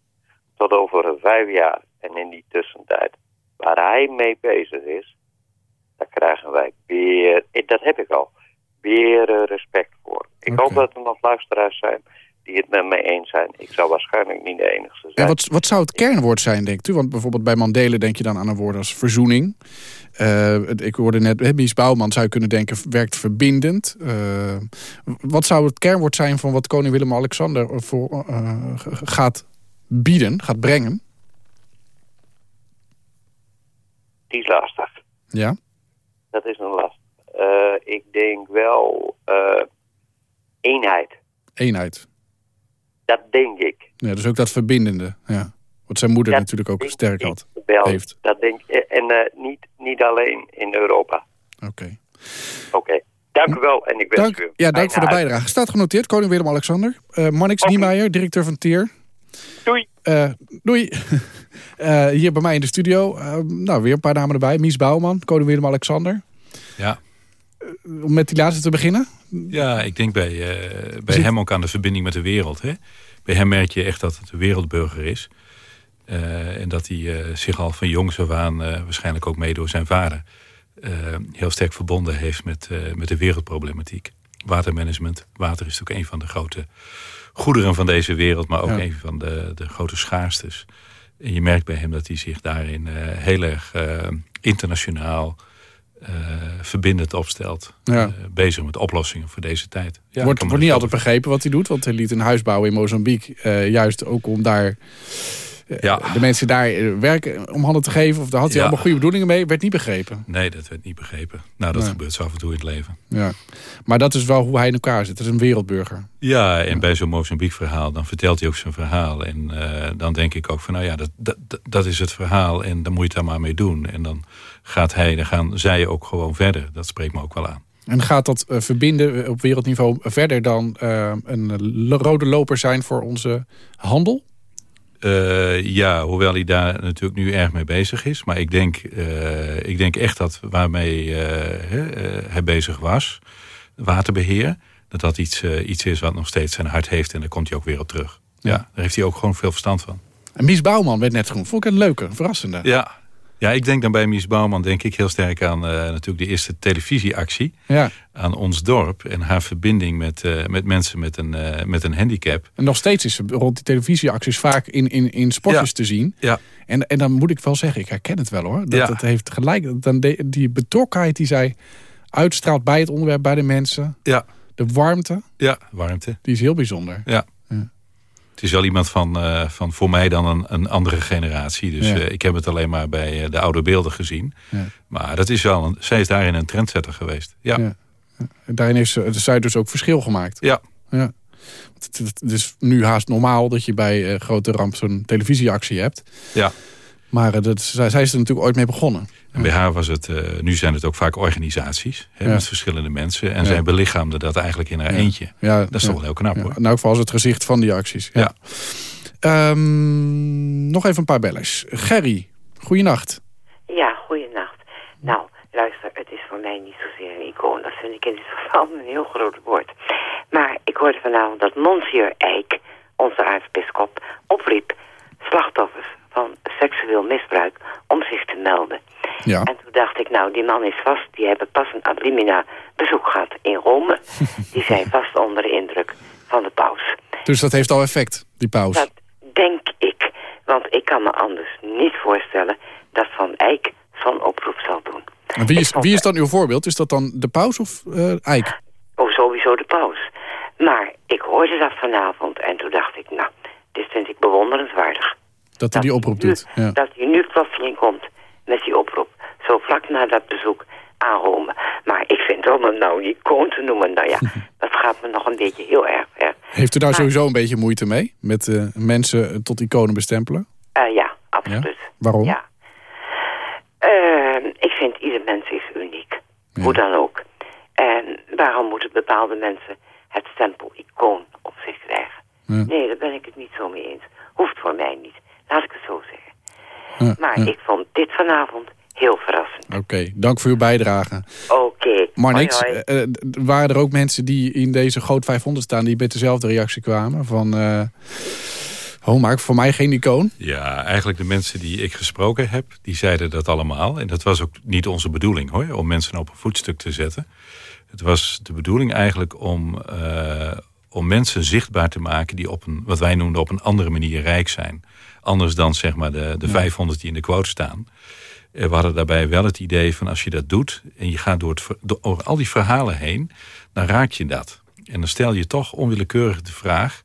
tot over vijf jaar. En in die tussentijd, waar hij mee bezig is, daar krijgen wij weer, eh, dat heb ik al, weer eh, respect voor. Ik hoop dat er nog luisteraars zijn die het met mij eens zijn. Ik zal waarschijnlijk niet de enige zijn. En wat, wat zou het kernwoord zijn, denkt u? Want bijvoorbeeld bij Mandela denk je dan aan een woord als verzoening. Eh, ik hoorde net, Mies Bouwman zou je kunnen denken, werkt verbindend. Eh, wat zou het kernwoord zijn van wat koning Willem-Alexander eh, gaat bieden, gaat brengen? Die is lastig. Ja? Dat is een last. Ik denk wel eenheid. Eenheid. Dat denk ik. Ja, dus ook dat verbindende. Ja. Wat zijn moeder Dat natuurlijk ook sterk had. Wel, Heeft. Dat denk ik. En eh, niet, niet alleen in Europa. Oké. Oké. Dank u wel en ik wens Dank, u ja, dank voor de bijdrage. Staat genoteerd, koning Willem-Alexander. Eh Mannix Niemeyer, directeur van TEER. Doei. Eh, doei. Eh, hier bij mij in de studio. eh, nou, weer een paar namen erbij. Mies Bouwman, koning Willem-Alexander. Ja. Om met die laatste te beginnen. Ja, ik denk bij, eh, bij hem ook aan de verbinding met de wereld. Hè? Bij hem merk je echt dat het een wereldburger is. Eh, en dat hij eh, zich al van jongs af aan, waarschijnlijk ook mee door zijn vader... heel sterk verbonden heeft met, met de wereldproblematiek. Watermanagement. Water is natuurlijk een van de grote goederen van deze wereld... maar ook Ja. een van de, de grote schaarstes. En je merkt bij hem dat hij zich daarin heel erg internationaal... eh, verbindend opstelt. Ja. Eh, bezig met oplossingen voor deze tijd. Ja, wordt wordt niet altijd begrepen wat hij doet. Want hij liet een huis bouwen in Mozambique. eh, juist ook om daar... eh, de mensen daar werk om handen te geven. Of daar had hij Ja. allemaal goede bedoelingen mee. Werd niet begrepen. Nee, dat werd niet begrepen. Nou, dat Nee. gebeurt zo af en toe in het leven. Ja. Maar dat is wel hoe hij in elkaar zit. Dat is een wereldburger. Ja, en bij zo'n Mozambique-verhaal, dan vertelt hij ook zijn verhaal. En dan denk ik ook van, nou ja, dat, dat, dat- dat is het verhaal en dan moet je het daar maar mee doen. En dan gaat hij, dan gaan zij ook gewoon verder. Dat spreekt me ook wel aan. En gaat dat eh, verbinden op wereldniveau verder dan eh, een rode loper zijn voor onze handel? Eh, ja, hoewel hij daar natuurlijk nu erg mee bezig is. Maar ik denk, eh, ik denk echt dat waarmee eh, eh, hij bezig was, waterbeheer, dat dat iets, eh, iets is wat nog steeds zijn hart heeft. En daar komt hij ook weer op terug. Ja, daar heeft hij ook gewoon veel verstand van. En Mies Bouwman werd net genoemd. Vond ik een leuke, een verrassende. Ja. Ja, ik denk dan bij Mies Bouwman denk ik heel sterk aan eh, natuurlijk de eerste televisieactie. Ja. Aan ons dorp en haar verbinding met, eh, met mensen met een, eh, met een handicap. En nog steeds is ze rond die televisieacties vaak in, in, in spotjes Ja. te zien. Ja. En, en dan moet ik wel zeggen, ik herken het wel hoor. Dat Ja. het heeft gelijk. Dan de- die betrokkenheid die zij uitstraalt bij het onderwerp, bij de mensen. Ja. De warmte, Ja, warmte. die is heel bijzonder. Ja. Het is wel iemand van, eh, van voor mij dan een, een andere generatie. Dus Ja. eh, ik heb het alleen maar bij eh, de oude beelden gezien. Ja. Maar dat is wel een, zij is daarin een trendsetter geweest. Ja. Ja. Daarin heeft zij dus ook verschil gemaakt. Ja. ja. Het, is nu haast normaal dat je bij grote ramp zo'n televisieactie hebt. Ja. Maar dat, zij, zij is er natuurlijk ooit mee begonnen. En bij haar was het, eh, nu zijn het ook vaak organisaties hè, Ja. met verschillende mensen. En Ja. zij belichaamde dat eigenlijk in haar Ja. eentje. Ja, dat is ja. toch wel heel knap Ja, hoor. geval als het gezicht van die acties. Ja. Ja. Ehm, nog even een paar bellers. Gerry, goeienacht. Ja, goeienacht. Nou, luister, het is voor mij niet zozeer een icoon. Dat vind ik in dit geval een heel groot woord. Maar ik hoorde vanavond dat Monsieur Eijk, onze aartsbisschop, opriep slachtoffers van seksueel misbruik om zich te melden. Ja. En toen dacht ik, nou, die man is vast, die hebben pas een ablimina bezoek gehad in Rome. die zijn vast onder de indruk van de paus. Dus dat heeft al effect, die pauze. Dat denk ik. Want ik kan me anders niet voorstellen dat Van Eyck zo'n oproep zal doen. En wie, is, wie is dan uw voorbeeld? Is dat dan de paus of eh Eik? Oh, sowieso de paus. Maar ik hoorde dat vanavond en toen dacht ik, nou, dit vind ik bewonderenswaardig. Dat hij die oproep doet. Ja. Dat hij nu plotseling komt met die oproep. Zo vlak na dat bezoek aan Rome. Maar ik vind om hem nou een icoon te noemen, nou ja, dat gaat me nog een beetje heel erg ver. Heeft u daar sowieso een beetje moeite mee? Met eh, mensen tot iconen bestempelen? Eh, ja, absoluut. Waarom? Ja. Eh, ik vind ieder mens is uniek. Hoe dan ook. En waarom moeten bepaalde mensen het stempel icoon op zich krijgen? Ja. Nee, daar ben ik het niet zo mee eens. Hoeft voor mij niet. Laat ik het zo zeggen. Ja, Maar ja. ik vond dit vanavond heel verrassend. Oké, dank voor uw bijdrage. Oké. Maar niks, hoi. eh, eh, waren er ook mensen die in deze Groot 500 staan... die met dezelfde reactie kwamen? Van, eh oh, maar voor mij geen icoon? Ja, eigenlijk de mensen die ik gesproken heb, die zeiden dat allemaal. En dat was ook niet onze bedoeling hoor, om mensen op een voetstuk te zetten. Het was de bedoeling eigenlijk om, eh, om mensen zichtbaar te maken die op een, wat wij noemden, op een andere manier rijk zijn. Anders dan zeg maar de, de 500 die in de quote staan. Eh, We hadden daarbij wel het idee van als je dat doet en je gaat door, het, door al die verhalen heen, dan raak je dat. En dan stel je toch onwillekeurig de vraag,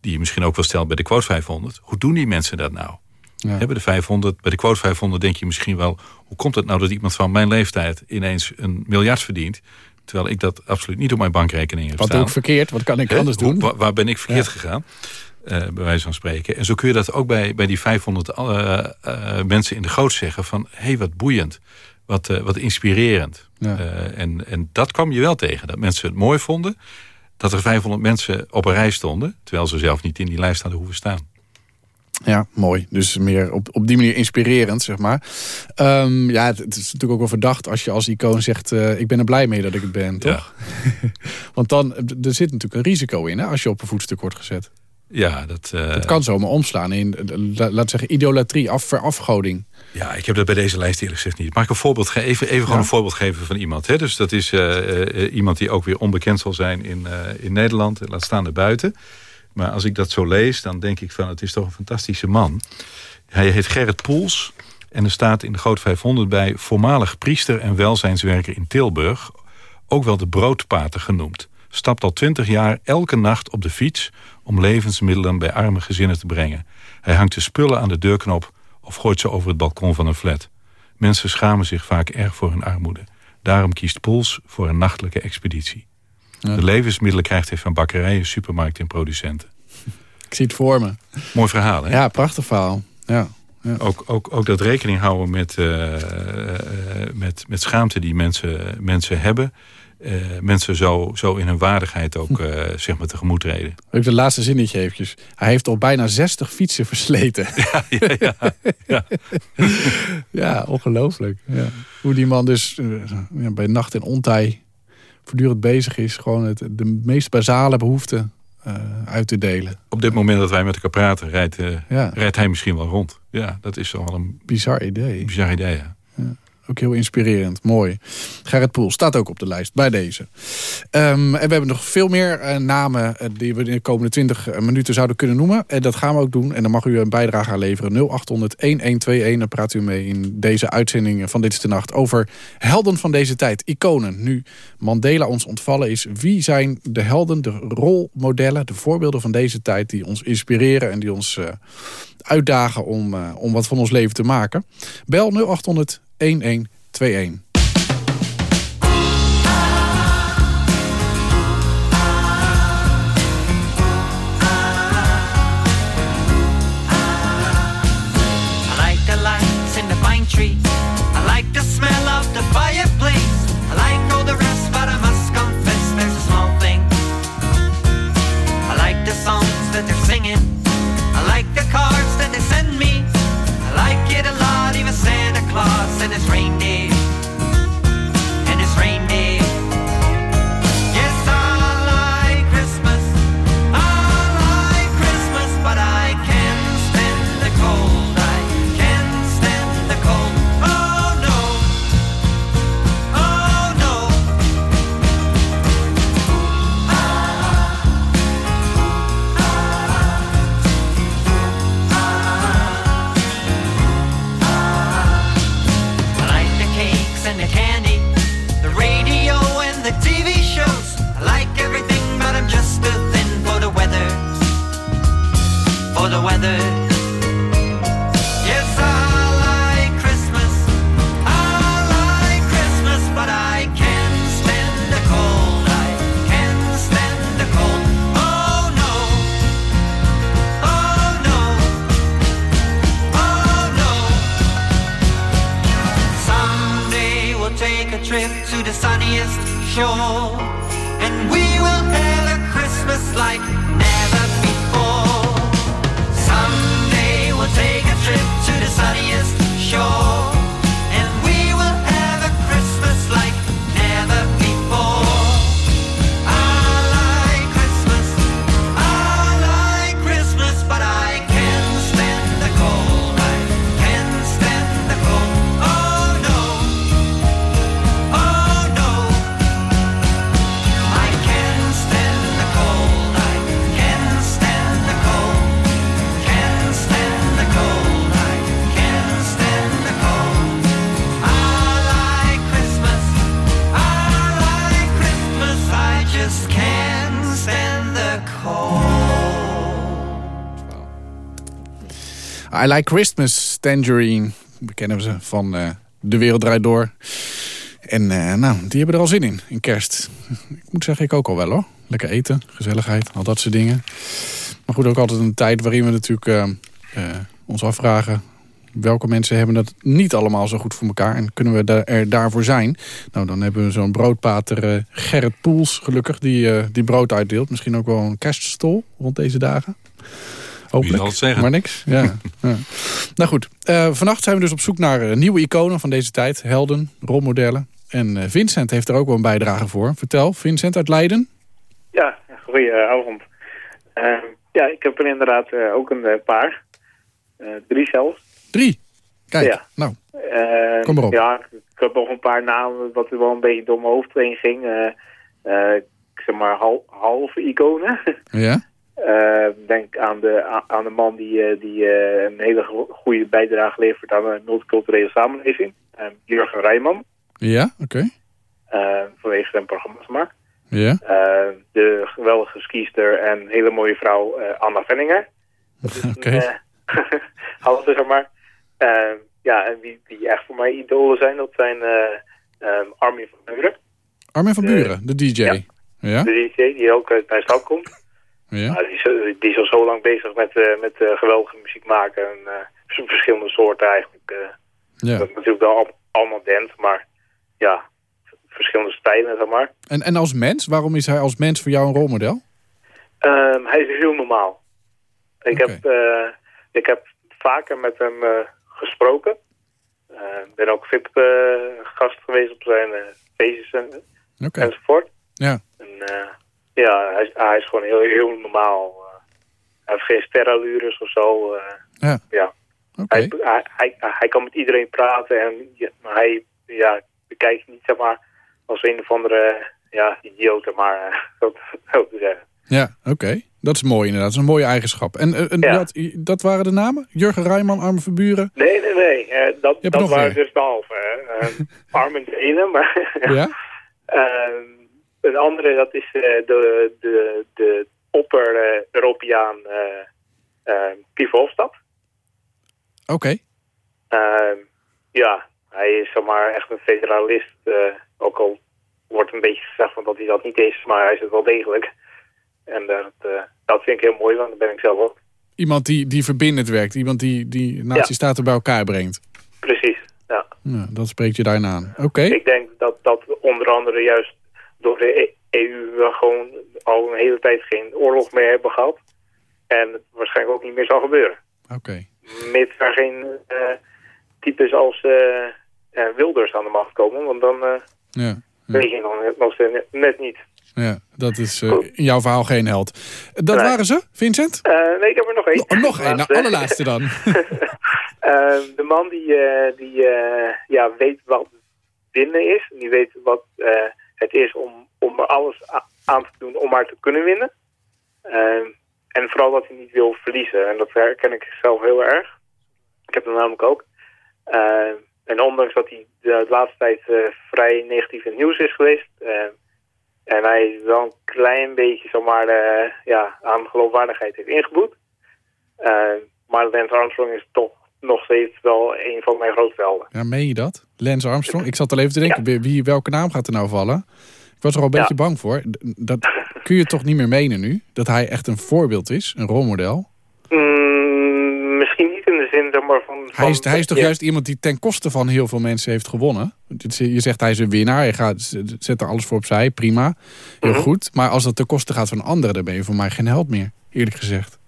die je misschien ook wel stelt bij de quote 500. Hoe doen die mensen dat nou? Ja. Bij de 500, bij de quote 500 denk je misschien wel... hoe komt het nou dat iemand van mijn leeftijd ineens een miljard verdient... terwijl ik dat absoluut niet op mijn bankrekening heb Wat staan. doe ik verkeerd? Wat kan ik anders doen? wa- waar ben ik verkeerd Ja. gegaan? Eh, bij wijze van spreken. En zo kun je dat ook bij, bij die 500 eh, eh, mensen in de goot zeggen van... hé, hey, wat boeiend, wat, wat inspirerend. Ja. En, en dat kwam je wel tegen, dat mensen het mooi vonden... dat er 500 mensen op een rij stonden... terwijl ze zelf niet in die lijst hadden hoeven staan. Ja, mooi. Dus meer op, op die manier inspirerend, zeg maar. Ehm, ja, het, het is natuurlijk ook wel verdacht als je als icoon zegt... ik ben er blij mee dat ik het ben, toch? Want dan, er zit natuurlijk een risico in, hè, als je op een voetstuk wordt gezet. Ja, dat... eh, Het kan zomaar omslaan in, la- laat zeggen, idolatrie, af, verafgoding. Ja, ik heb dat bij deze lijst eerlijk gezegd niet. Mag ik een voorbeeld geven? Even, even gewoon een voorbeeld geven van iemand. Hè? Dus dat is eh, eh, iemand die ook weer onbekend zal zijn in, in Nederland. Laat staan erbuiten. Maar als ik dat zo lees, dan denk ik van... het is toch een fantastische man. Hij heet Gerrit Poels. En er staat in de Groot 500 bij... voormalig priester en welzijnswerker in Tilburg. Ook wel de broodpater genoemd. Stapt al twintig jaar elke nacht op de fiets... om levensmiddelen bij arme gezinnen te brengen. Hij hangt de spullen aan de deurknop... of gooit ze over het balkon van een flat. Mensen schamen zich vaak erg voor hun armoede. Daarom kiest Poels voor een nachtelijke expeditie. De levensmiddelen krijgt hij van bakkerijen, supermarkten en producenten. Ik zie het voor me. Mooi verhaal, hè? Ja, prachtig verhaal. Ja. ja. Ook, ook, ook dat rekening houden met, eh, eh, met, met schaamte die mensen, mensen hebben. Eh, mensen zo, zo in hun waardigheid ook eh, zeg maar tegemoet treden. Ook de laatste zinnetje eventjes. Hij heeft al bijna 60 fietsen versleten. Ja, ja, ja, ja. Ja, ongelooflijk. Ja. Hoe die man dus eh, bij nacht en ontij voortdurend bezig is... gewoon het, de meest basale behoeften eh, uit te delen. Op dit moment dat wij met elkaar praten, rijdt, Ja. rijdt hij misschien wel rond. Ja, dat is toch wel een Bizar idee. bizar idee. Ja. Ook heel inspirerend. Mooi. Gerrit Poel staat ook op de lijst bij deze. Ehm, en we hebben nog veel meer eh, namen eh, die we in de komende 20 minuten zouden kunnen noemen. En dat gaan we ook doen. En dan mag u een bijdrage aan leveren. 0800-1121. Dan praat u mee in deze uitzending van Dit is de Nacht over helden van deze tijd. Iconen. Nu Mandela ons ontvallen is. Wie zijn de helden, de rolmodellen, de voorbeelden van deze tijd... die ons inspireren en die ons eh, uitdagen om, eh, om wat van ons leven te maken? Bel 0800 1121. I Like Christmas, Tangerine. We kennen ze van eh, De Wereld Draait Door. En eh, nou, die hebben er al zin in, in kerst. Ik moet zeggen, ik ook al wel hoor. Lekker eten, gezelligheid, al dat soort dingen. Maar goed, ook altijd een tijd waarin we natuurlijk eh, ons afvragen... welke mensen hebben dat niet allemaal zo goed voor elkaar... en kunnen we er daarvoor zijn? Nou, dan hebben we zo'n broodpater Gerrit Poels gelukkig... Die, die brood uitdeelt. Misschien ook wel een kerststol rond deze dagen. Hopelijk. zal het zeggen? Maar niks. Ja. ja. Nou goed, eh, vannacht zijn we dus op zoek naar eh, nieuwe iconen van deze tijd. Helden, rolmodellen. En eh, Vincent heeft er ook wel een bijdrage voor. Vertel, Vincent uit Leiden. Ja, goedenavond. Uh, ja, ik heb er inderdaad eh, ook een paar. Eh, drie zelfs. Drie. Kijk, Ja. nou, Eh, Kom maar op. Ja, ik heb nog een paar namen wat er wel een beetje door mijn hoofd heen ging. Eh, eh, ik zeg maar hal, halve iconen. ja. Eh, denk aan de, aan de man die, eh, die eh, een hele go- goede bijdrage levert aan de multiculturele samenleving. Eh, Jurgen Rijman, Ja, oké. vanwege zijn programma's maar. Ja. De geweldige skiester en hele mooie vrouw Anna Venninger. Oké. Halve zeg maar. Ja, en wie, wie echt voor mij idolen zijn, dat zijn ehm, Armin van Buren. Armin van Buren, de DJ. Ja. Ja. De DJ die ook uit mijn stad komt. Ja. Nou, die, is, die is al zo lang bezig met, eh, met eh, geweldige muziek maken. En, eh, verschillende soorten eigenlijk. Ja. Dat is natuurlijk wel al- allemaal dance, maar ja, verschillende stijlen, zeg maar. En, en als mens, waarom is hij als mens voor jou een rolmodel? Ehm, hij is heel normaal. Ik, heb, ik heb vaker met hem gesproken. Ik ben ook VIP-gast geweest op zijn feestjes en, enzovoort. Ja. En, ja, hij, is- hij is gewoon heel, heel normaal. eh. hij heeft geen sterrenallures of zo. eh. Ja. Hij, hij, hij, hij kan met iedereen praten en hij ja, bekijkt niet zeg maar, als een of andere ja, idioot, maar eh, zo, zo te zeggen. Ja, oké. Dat is mooi inderdaad. Dat is een mooie eigenschap. En, eh, Ja. dat, dat waren de namen? Jurgen Rijman, Armin van Buren. Nee, nee, nee. eh, dat dat waren meer. dus de halve. hè. Eh, Armin de ene, maar... Ja? Ehm, een andere, dat is eh, de, de, de opper-Europeaan eh eh, Pief Hofstad. Oké. Ehm, ja, hij is zeg maar echt een federalist. ook al wordt een beetje gezegd van dat hij dat niet is, maar hij is het wel degelijk. En dat, dat vind ik heel mooi, want dat ben ik zelf ook. Iemand die, die verbindend werkt. Iemand die, die nazistaten bij elkaar brengt. Precies, ja. Ja, dat spreekt je daarna aan. Oké. Ik denk dat, dat onder andere juist door de EU we gewoon al een hele tijd geen oorlog meer hebben gehad. En het waarschijnlijk ook niet meer zal gebeuren. Oké. Mits er geen eh, types als eh, eh, Wilders aan de macht komen. Want dan eh, Ja. weet je nog, nog net, net niet. Ja, dat is in jouw verhaal geen held. Dat Nee. waren ze, Vincent? Nee, ik heb er nog één. Nog één, nou, Laatste. allerlaatste dan. De man die, die ja, weet wat winnen is. Die weet wat het is om, om er alles aan te doen om maar te kunnen winnen. Eh, en vooral dat hij niet wil verliezen. En dat herken ik zelf heel erg. Ik heb dat namelijk ook. Eh, en ondanks dat hij de laatste tijd eh, vrij negatief in het nieuws is geweest... eh, en hij wel een klein beetje zomaar, eh, ja, aan geloofwaardigheid heeft ingeboet... Maar Lance Armstrong is toch nog steeds wel een van mijn grootste helden. Ja, meen je dat? Lance Armstrong? Ik zat al even te denken, wie- wie, welke naam gaat er nou vallen? Ik was er al een beetje bang voor. Dat kun je toch niet meer menen nu? Dat hij echt een voorbeeld is, een rolmodel? Mm, misschien niet in de zin jammer van... van Hij is, hij is toch ja. juist iemand die ten koste van heel veel mensen heeft gewonnen? Je zegt hij is een winnaar, hij gaat, zet er alles voor opzij, prima. Heel Mhm. goed. Maar als dat ten koste gaat van anderen, dan ben je voor mij geen held meer. Eerlijk gezegd.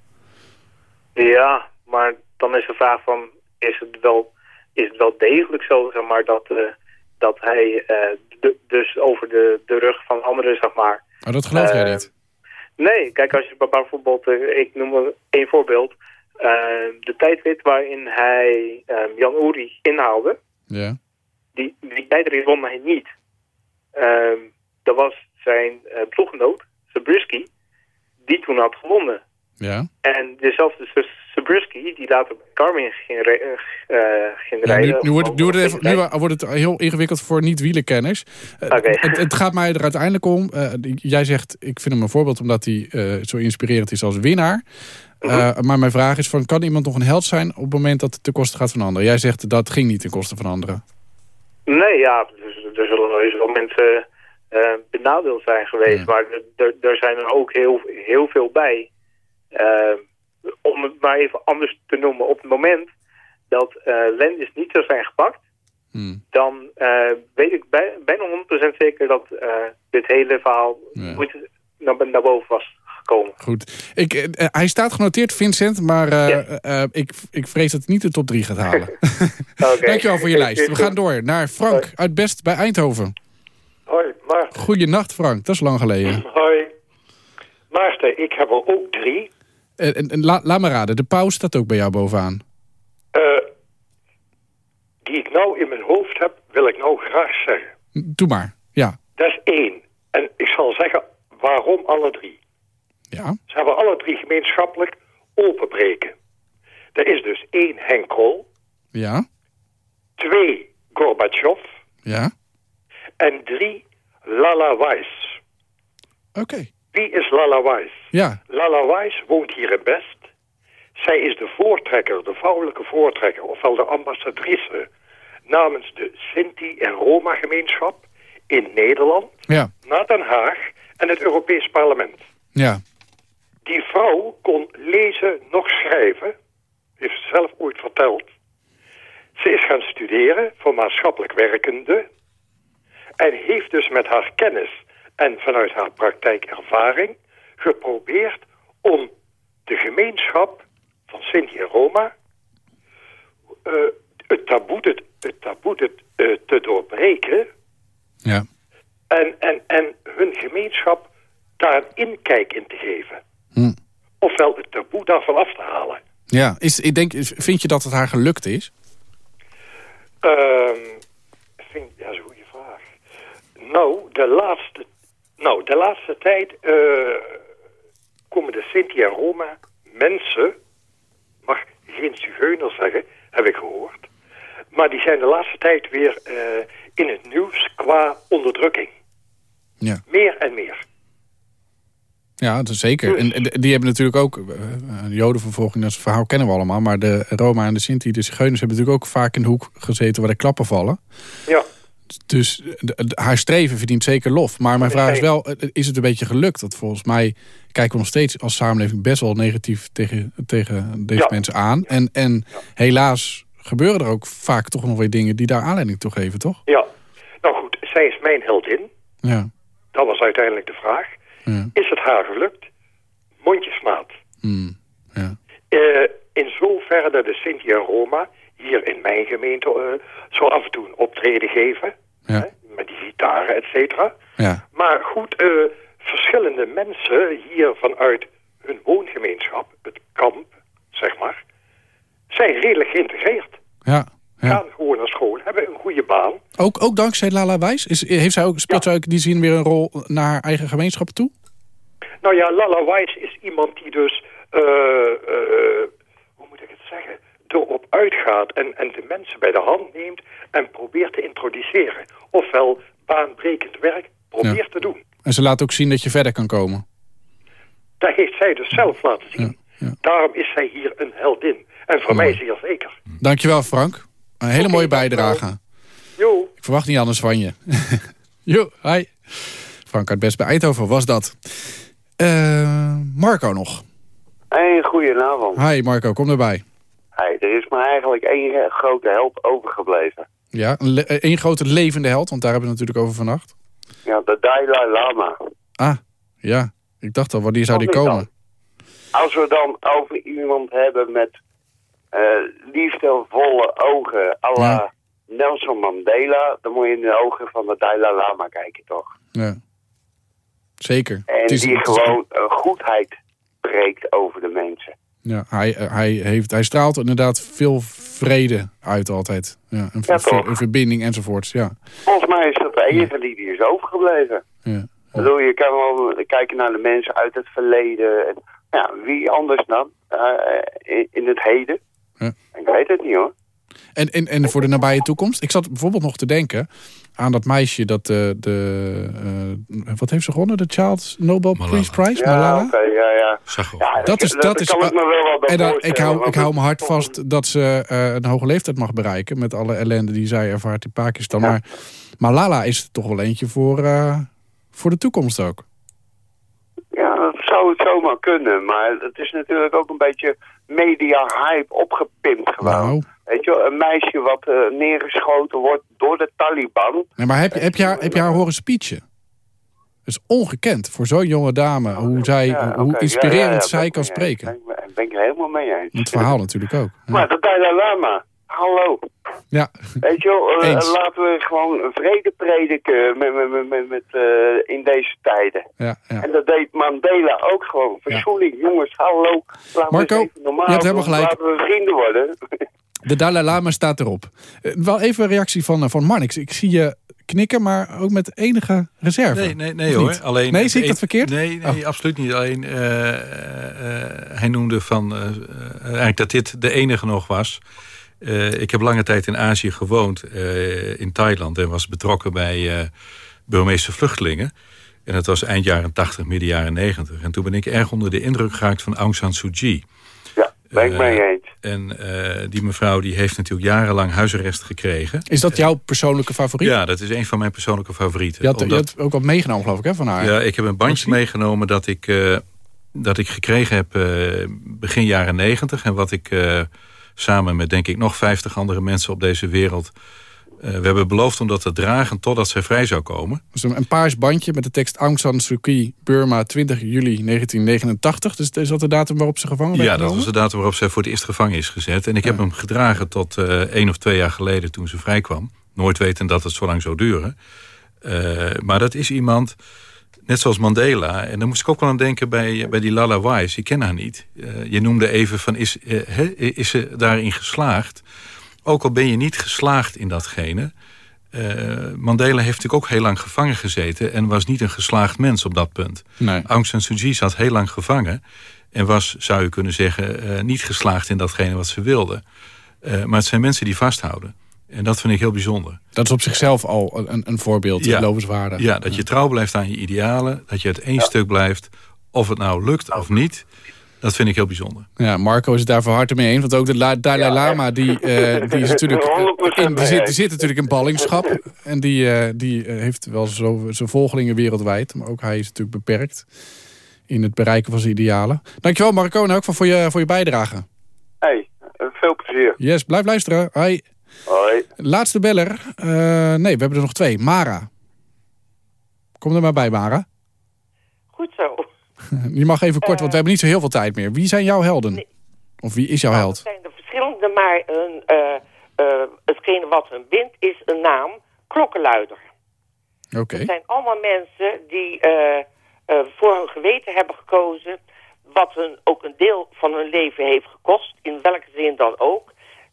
Ja, maar dan is de vraag van, is het wel, is het wel degelijk zo, zeg maar, dat, eh, dat hij eh, de- dus over de, de rug van anderen, zeg maar... Maar dat geloof jij eh, niet. Nee, kijk, als je bijvoorbeeld, ik noem één voorbeeld, de tijdrit waarin hij eh, Jan Uri inhaalde, Ja. die, die tijdrit won hij niet. Ehm, dat was zijn ploeggenoot, Zabriskie, die toen had gewonnen. Ja. En dezelfde Zabriskie, die later bij Carmen ging, re- eh, ging Ja, nu, rijden. nu, wordt, het- nu, wordt het even, nu wordt het heel ingewikkeld voor niet-wielenkenners. Eh, het, het gaat mij er uiteindelijk om. eh, jij zegt, ik vind hem een voorbeeld omdat hij eh, zo inspirerend is als winnaar. Eh, Maar mijn vraag is, van, kan iemand nog een held zijn op het moment dat het ten koste gaat van anderen? Jij zegt, dat ging niet ten koste van anderen. Nee, ja, dus, er zullen wel mensen eh, benadeeld zijn geweest. Maar er- er- er zijn er ook heel, heel veel bij. Eh, om het maar even anders te noemen. Op het moment dat eh Lendis niet zou zijn gepakt... dan eh, weet ik bij, bijna 100% zeker dat eh, dit hele verhaal nooit naar, naar boven was gekomen. Goed. Ik, hij staat genoteerd, Vincent, maar eh, eh, ik, ik vrees dat hij niet de top 3 gaat halen. Dankjewel voor je lijst. We gaan door naar Frank uit Best bij Eindhoven. Hoi, Maarten. Goeienacht Frank, dat is lang geleden. Hoi. Maarten, ik heb er ook drie. En, en, en la- laat me raden, de pauze staat ook bij jou bovenaan. eh, die ik nou in mijn hoofd heb, wil ik nou graag zeggen. Doe maar, ja. Dat is één. En ik zal zeggen waarom alle drie. Ja. Ze hebben alle drie gemeenschappelijk openbreken. Er is dus één Henk Krol, Ja, twee Gorbachev ja. en drie Lala Weiss. Oké. Wie is Lala Weiss? Ja, Lala Weiss woont hier in Best. Zij is de voortrekker, de vrouwelijke voortrekker, ofwel de ambassadrice namens de Sinti- en Roma-gemeenschap in Nederland, ja, naar Den Haag en het Europees Parlement. ja. Die vrouw kon lezen nog schrijven, heeft ze zelf ooit verteld. Ze is gaan studeren voor maatschappelijk werkende en heeft dus met haar kennis en vanuit haar praktijkervaring geprobeerd om de gemeenschap van Sinti en Roma eh, het taboe, te, het taboe eh, te doorbreken Ja. en, en, en hun gemeenschap daar een inkijk in te geven. Hm. Ofwel het taboe daarvan af te halen. Ja, is, ik denk, vind je dat het haar gelukt is? Ehm, vind, ja, dat is een goede vraag. Nou, de laatste, nou, de laatste tijd eh, komen de Sinti en Roma mensen, mag geen zigeuner zeggen, heb ik gehoord. Maar die zijn de laatste tijd weer eh, in het nieuws qua onderdrukking. Ja. Meer en meer. Ja, dat is zeker. En en die hebben natuurlijk ook... de jodenvervolging, dat verhaal kennen we allemaal... maar de Roma en de Sinti, de Zigeuners... hebben natuurlijk ook vaak in de hoek gezeten waar de klappen vallen. Ja. Dus de- haar streven verdient zeker lof. Maar mijn vraag is wel, eh, is het een beetje gelukt? Want volgens mij kijken we nog steeds als samenleving best wel negatief tegen, tegen deze Ja. mensen aan. En, en helaas gebeuren er ook vaak toch nog weer dingen die daar aanleiding toe geven, toch? Ja. Nou goed, zij is mijn heldin. Ja. Dat was uiteindelijk de vraag. Ja. Is het haar gelukt? Mondjesmaat. Hmm. Ja. Eh, in zoverre dat de en Roma hier in mijn gemeente eh, zo af en toe een optreden geven. Ja. Hè, met die gitaren, et cetera. Ja. Maar goed, eh, verschillende mensen hier vanuit hun woongemeenschap, het kamp, zeg maar, zijn redelijk geïntegreerd. Ja. ja. Gaan gewoon naar school, hebben een goede baan. Ook, ook dankzij Lala Wijs? Is, heeft zij ook, speelt zij ook in die zin weer een rol naar haar eigen gemeenschap toe? Nou ja, Lala Weiss is iemand die dus, eh, eh, hoe moet ik het zeggen, erop uitgaat en, en de mensen bij de hand neemt en probeert te introduceren. Ofwel baanbrekend werk probeert Ja. te doen. En ze laat ook zien dat je verder kan komen. Dat heeft zij dus zelf laten zien. Daarom is zij hier een heldin. En voor mij zeer zeker. Dankjewel Frank. Een hele mooie bijdrage. Jo. Ik verwacht niet anders van je. jo, hi. Frank uit Best bij Eindhoven was dat. Eh, Marco nog. Hey, goedenavond. Hi Marco, kom erbij. Hey, er is maar eigenlijk één grote held overgebleven. Ja, le- één grote levende held, want daar hebben we het natuurlijk over vannacht. Ja, de Dalai Lama. Ah, ja. Ik dacht al, wanneer zou die komen? Als we dan over iemand hebben met eh, liefdevolle ogen à la Nelson Mandela... dan moet je in de ogen van de Dalai Lama kijken, toch? Ja. Zeker. En is- die gewoon eh, goedheid breekt over de mensen. Ja, hij, eh, hij, heeft, hij straalt inderdaad veel vrede uit altijd. Ja, een, Ja, ver- toch? een verbinding enzovoorts, ja. Volgens mij is dat de enige die die is overgebleven. Ja. Bedoel, je kan wel kijken naar de mensen uit het verleden. En, ja, wie anders dan eh, in, in het heden? Ja. Ik weet het niet hoor. En, en, en voor de nabije toekomst? Ik zat bijvoorbeeld nog te denken aan dat meisje dat de... de eh, wat heeft ze gewonnen? De Child Nobel Peace Prize? Ja, Malala? oké, ja, ja. ja Dat is, dat is, kan ik me wel wat en dan, ik hou, ik hou mijn hart vast dat ze eh, een hoge leeftijd mag bereiken... met alle ellende die zij ervaart in Pakistan. Maar Malala is er toch wel eentje voor, eh, voor de toekomst ook. Ja, dat zou het zomaar kunnen. Maar het is natuurlijk ook een beetje media-hype opgepimpt gewoon. Nou. Weet je een meisje wat eh, neergeschoten wordt door de Taliban. Nee, maar heb je, heb, je haar, heb je haar horen speechen? Dat is ongekend voor zo'n jonge dame. Hoe, zij, Ja, hoe inspirerend ja, ja, ja, zij kan spreken. Ben ik- ben ik helemaal mee eens. Het verhaal natuurlijk ook. Maar de Dalai Lama, hallo. Ja, Weet je wel, eh, Eens. laten we gewoon vrede prediken met, met, met, met, met, eh, in deze tijden. ja, ja. En dat deed Mandela ook gewoon. Verzoening, jongens, hallo. Laten Marco, we normaal je hebt helemaal gelijk. Laten we vrienden worden. De Dalai Lama staat erop. Eh, wel even een reactie van, van Marnix. Ik zie je knikken, maar ook met enige reserve. Nee, nee, nee hoor. Alleen, nee, zie ik dat verkeerd? Nee, nee absoluut niet. Alleen, eh, eh, hij noemde van, eigenlijk dat dit de enige nog was. Eh, ik heb lange tijd in Azië gewoond, eh, in Thailand... en was betrokken bij eh Burmeese vluchtelingen. En dat was eind jaren 80, midden jaren 90. En toen ben ik erg onder de indruk geraakt van Aung San Suu Kyi. Ben ik mee eens. En eh, die mevrouw die heeft natuurlijk jarenlang huisarrest gekregen. Is dat jouw persoonlijke favoriet? Ja, dat is een van mijn persoonlijke favorieten. Je had, je Omdat- had ook wat meegenomen, geloof ik, hè, van haar. ja, ik heb een bandje meegenomen dat ik, eh, dat ik gekregen heb eh, begin jaren negentig. En wat ik eh, samen met denk ik nog 50 andere mensen op deze wereld... eh, we hebben beloofd om dat te dragen totdat zij vrij zou komen. Dus een, paars bandje met de tekst Aung San Suu Kyi, Burma, 20 juli 1989. Dus is dat de datum waarop ze gevangen werd Ja, dat was de datum waarop zij voor het eerst gevangen is gezet. En ik heb hem gedragen tot eh één of twee jaar geleden toen ze vrij kwam. Nooit weten dat het zo lang zou duren. Eh, maar dat is iemand, net zoals Mandela... en daar moest ik ook wel aan denken bij, bij die Lala Wise. Ik ken haar niet. Eh, je noemde even van, is, eh, is ze daarin geslaagd? Ook al ben je niet geslaagd in datgene... eh, Mandela heeft natuurlijk ook heel lang gevangen gezeten... en was niet een geslaagd mens op dat punt. Nee. Aung San Suu Kyi zat heel lang gevangen... en was, zou je kunnen zeggen, niet geslaagd in datgene wat ze wilde. Maar het zijn mensen die vasthouden. En dat vind ik heel bijzonder. Dat is op zichzelf al een, een voorbeeld, Ja. lovenswaardig. Ja, dat je trouw blijft aan je idealen. Dat je het één stuk blijft. Of het nou lukt of niet. Dat vind ik heel bijzonder. Ja, Marco is het daar van harte mee eens. Want ook de La- Dalai Lama, die, eh, die, is natuurlijk, in, die, zit, die zit natuurlijk in ballingschap. En die, eh, die eh, heeft wel zo, zijn volgelingen wereldwijd. Maar ook hij is natuurlijk beperkt in het bereiken van zijn idealen. Dankjewel Marco en ook voor je, voor je bijdrage. hey, veel plezier. Yes, blijf luisteren. Hoi. Hoi. Laatste beller. Eh, nee, we hebben er nog twee. Mara. Kom er maar bij, Mara. Goed zo. Je mag even kort, want we hebben niet zo heel veel tijd meer. Wie zijn jouw helden? Of wie is jouw held? Het zijn er verschillende, maar een, eh, eh, hetgene wat hun bindt is een naam, klokkenluider. Oké. Het zijn allemaal mensen die eh, eh, voor hun geweten hebben gekozen... wat hun ook een deel van hun leven heeft gekost, in welke zin dan ook...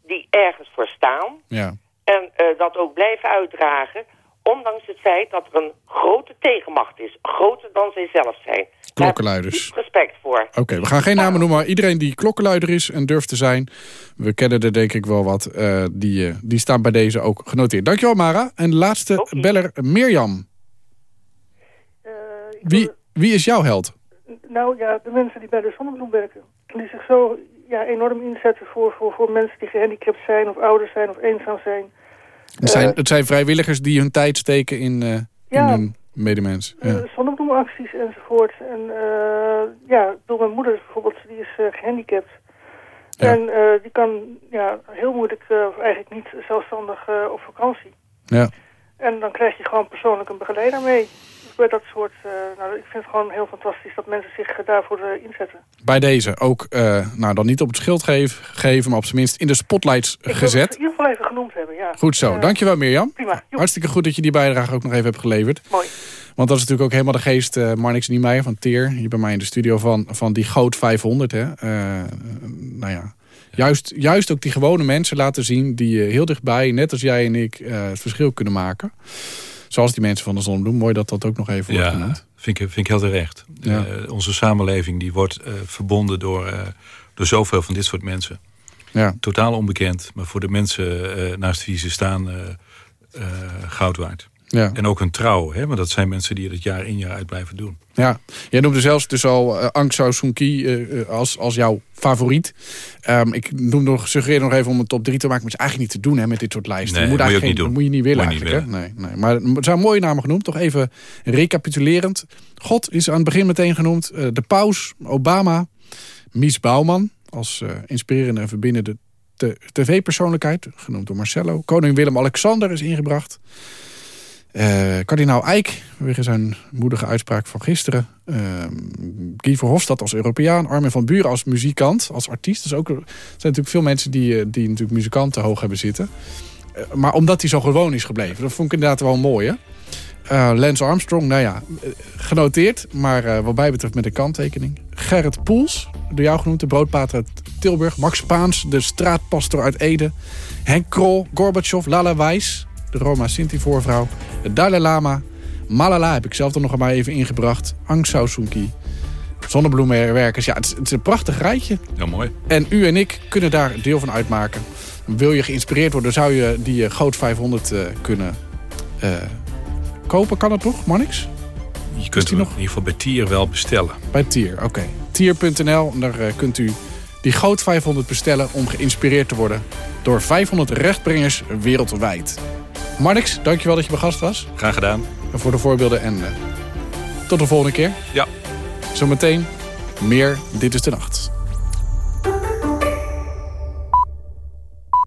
die ergens voor staan Ja. en eh, dat ook blijven uitdragen... ondanks het feit dat er een grote tegenmacht is. Groter dan zij zelf zijn. Klokkenluiders. Respect voor. Oké, we gaan geen namen noemen, maar iedereen die klokkenluider is en durft te zijn... we kennen er denk ik wel wat, eh, die, eh, die staan bij deze ook genoteerd. Dankjewel Mara. En de laatste beller, Mirjam. Wie, wie is jouw held? Nou ja, de mensen die bij de zonnebloem werken. Die zich zo ja, enorm inzetten voor, voor, voor mensen die gehandicapt zijn... of ouders zijn of eenzaam zijn. Het zijn, het zijn vrijwilligers die hun tijd steken in, eh, Ja. in hun medemens. Ja. Eh, zonnebloemacties enzovoort. En eh, ja, door mijn moeder bijvoorbeeld, die is eh, gehandicapt. En eh, die kan ja, heel moeilijk, eh, of eigenlijk niet zelfstandig eh, op vakantie. Ja. En dan krijg je gewoon persoonlijk een begeleider mee. Bij dat soort, eh, nou, ik vind het gewoon heel fantastisch dat mensen zich eh, daarvoor eh, inzetten. Bij deze ook, nou dan niet op het schild geven, maar op zijn minst in de spotlights Ik wil het gezet. in ieder geval even genoemd hebben, ja. Goed zo, dankjewel Mirjam. Prima. Hartstikke goed dat je die bijdrage ook nog even hebt geleverd. Mooi. Want dat is natuurlijk ook helemaal de geest, eh Marnix Niemeyer van Teer, hier bij mij in de studio, van, van die Goot 500. Hè. Nou ja, juist, juist ook die gewone mensen laten zien die heel dichtbij, net als jij en ik, het verschil kunnen maken. Zoals die mensen van de Zonnebloem. Mooi dat dat ook nog even wordt Ja, genoemd. vind ik, vind ik heel terecht. Ja. Eh, onze samenleving die wordt eh, verbonden door, eh, door zoveel van dit soort mensen. Ja. Totaal onbekend, maar voor de mensen naast wie ze staan goud waard. Ja. En ook een trouw, hè? want dat zijn mensen die het jaar in jaar uit blijven doen. Ja, jij noemde zelfs dus al uh, Aung San Suu Kyi eh, eh, als, als jouw favoriet. Ehm, ik noem nog, suggereer nog even om een top 3 te maken. Maar het is eigenlijk niet te doen hè, met dit soort lijsten. Nee, moet eigenlijk geen-. Dat moet je niet willen je niet eigenlijk. hè? Nee, nee. Maar er zijn mooie namen genoemd. Toch even recapitulerend. God is aan het begin meteen genoemd. De paus, Obama, Mies Bouwman. Als inspirerende en verbindende tv-persoonlijkheid. Genoemd door Marcello. Koning Willem-Alexander is ingebracht. Eh kardinaal Eijk, vanwege zijn moedige uitspraak van gisteren. Uh, Guy Verhofstadt als Europeaan. Armin van Buren als muzikant, als artiest. Dus ook, er zijn natuurlijk veel mensen die, eh, die natuurlijk muzikanten hoog hebben zitten. Eh, maar omdat hij zo gewoon is gebleven. Dat vond ik inderdaad wel mooi, hè? Lance Armstrong, nou ja, genoteerd. Maar wat mij betreft met een kanttekening. Gerrit Poels, door jou genoemd, de broodpater uit Tilburg. Max Paans, de straatpastor uit Ede. Henk Krol, Gorbachev, Lala Wijs, de Roma Sinti-voorvrouw. De Dalai Lama. Malala heb ik zelf er nog maar even ingebracht. Aung San Suu Kyi. Zonnebloemenwerkers. Ja, het is, het is een prachtig rijtje. Heel mooi. En u en ik kunnen daar deel van uitmaken. Wil je geïnspireerd worden, zou je die eh, Goot 500 eh, kunnen eh, kopen. Kan dat nog, Marnix? Je kunt hem in ieder geval bij Tier wel bestellen. Bij Tier, oké. Tier.nl, daar kunt u die Goot 500 bestellen... om geïnspireerd te worden door 500 rechtbrengers wereldwijd. Marnix, dankjewel dat je mijn gast was. Graag gedaan. En voor de voorbeelden en eh, tot de volgende keer. Ja. Zometeen meer Dit is de Nacht.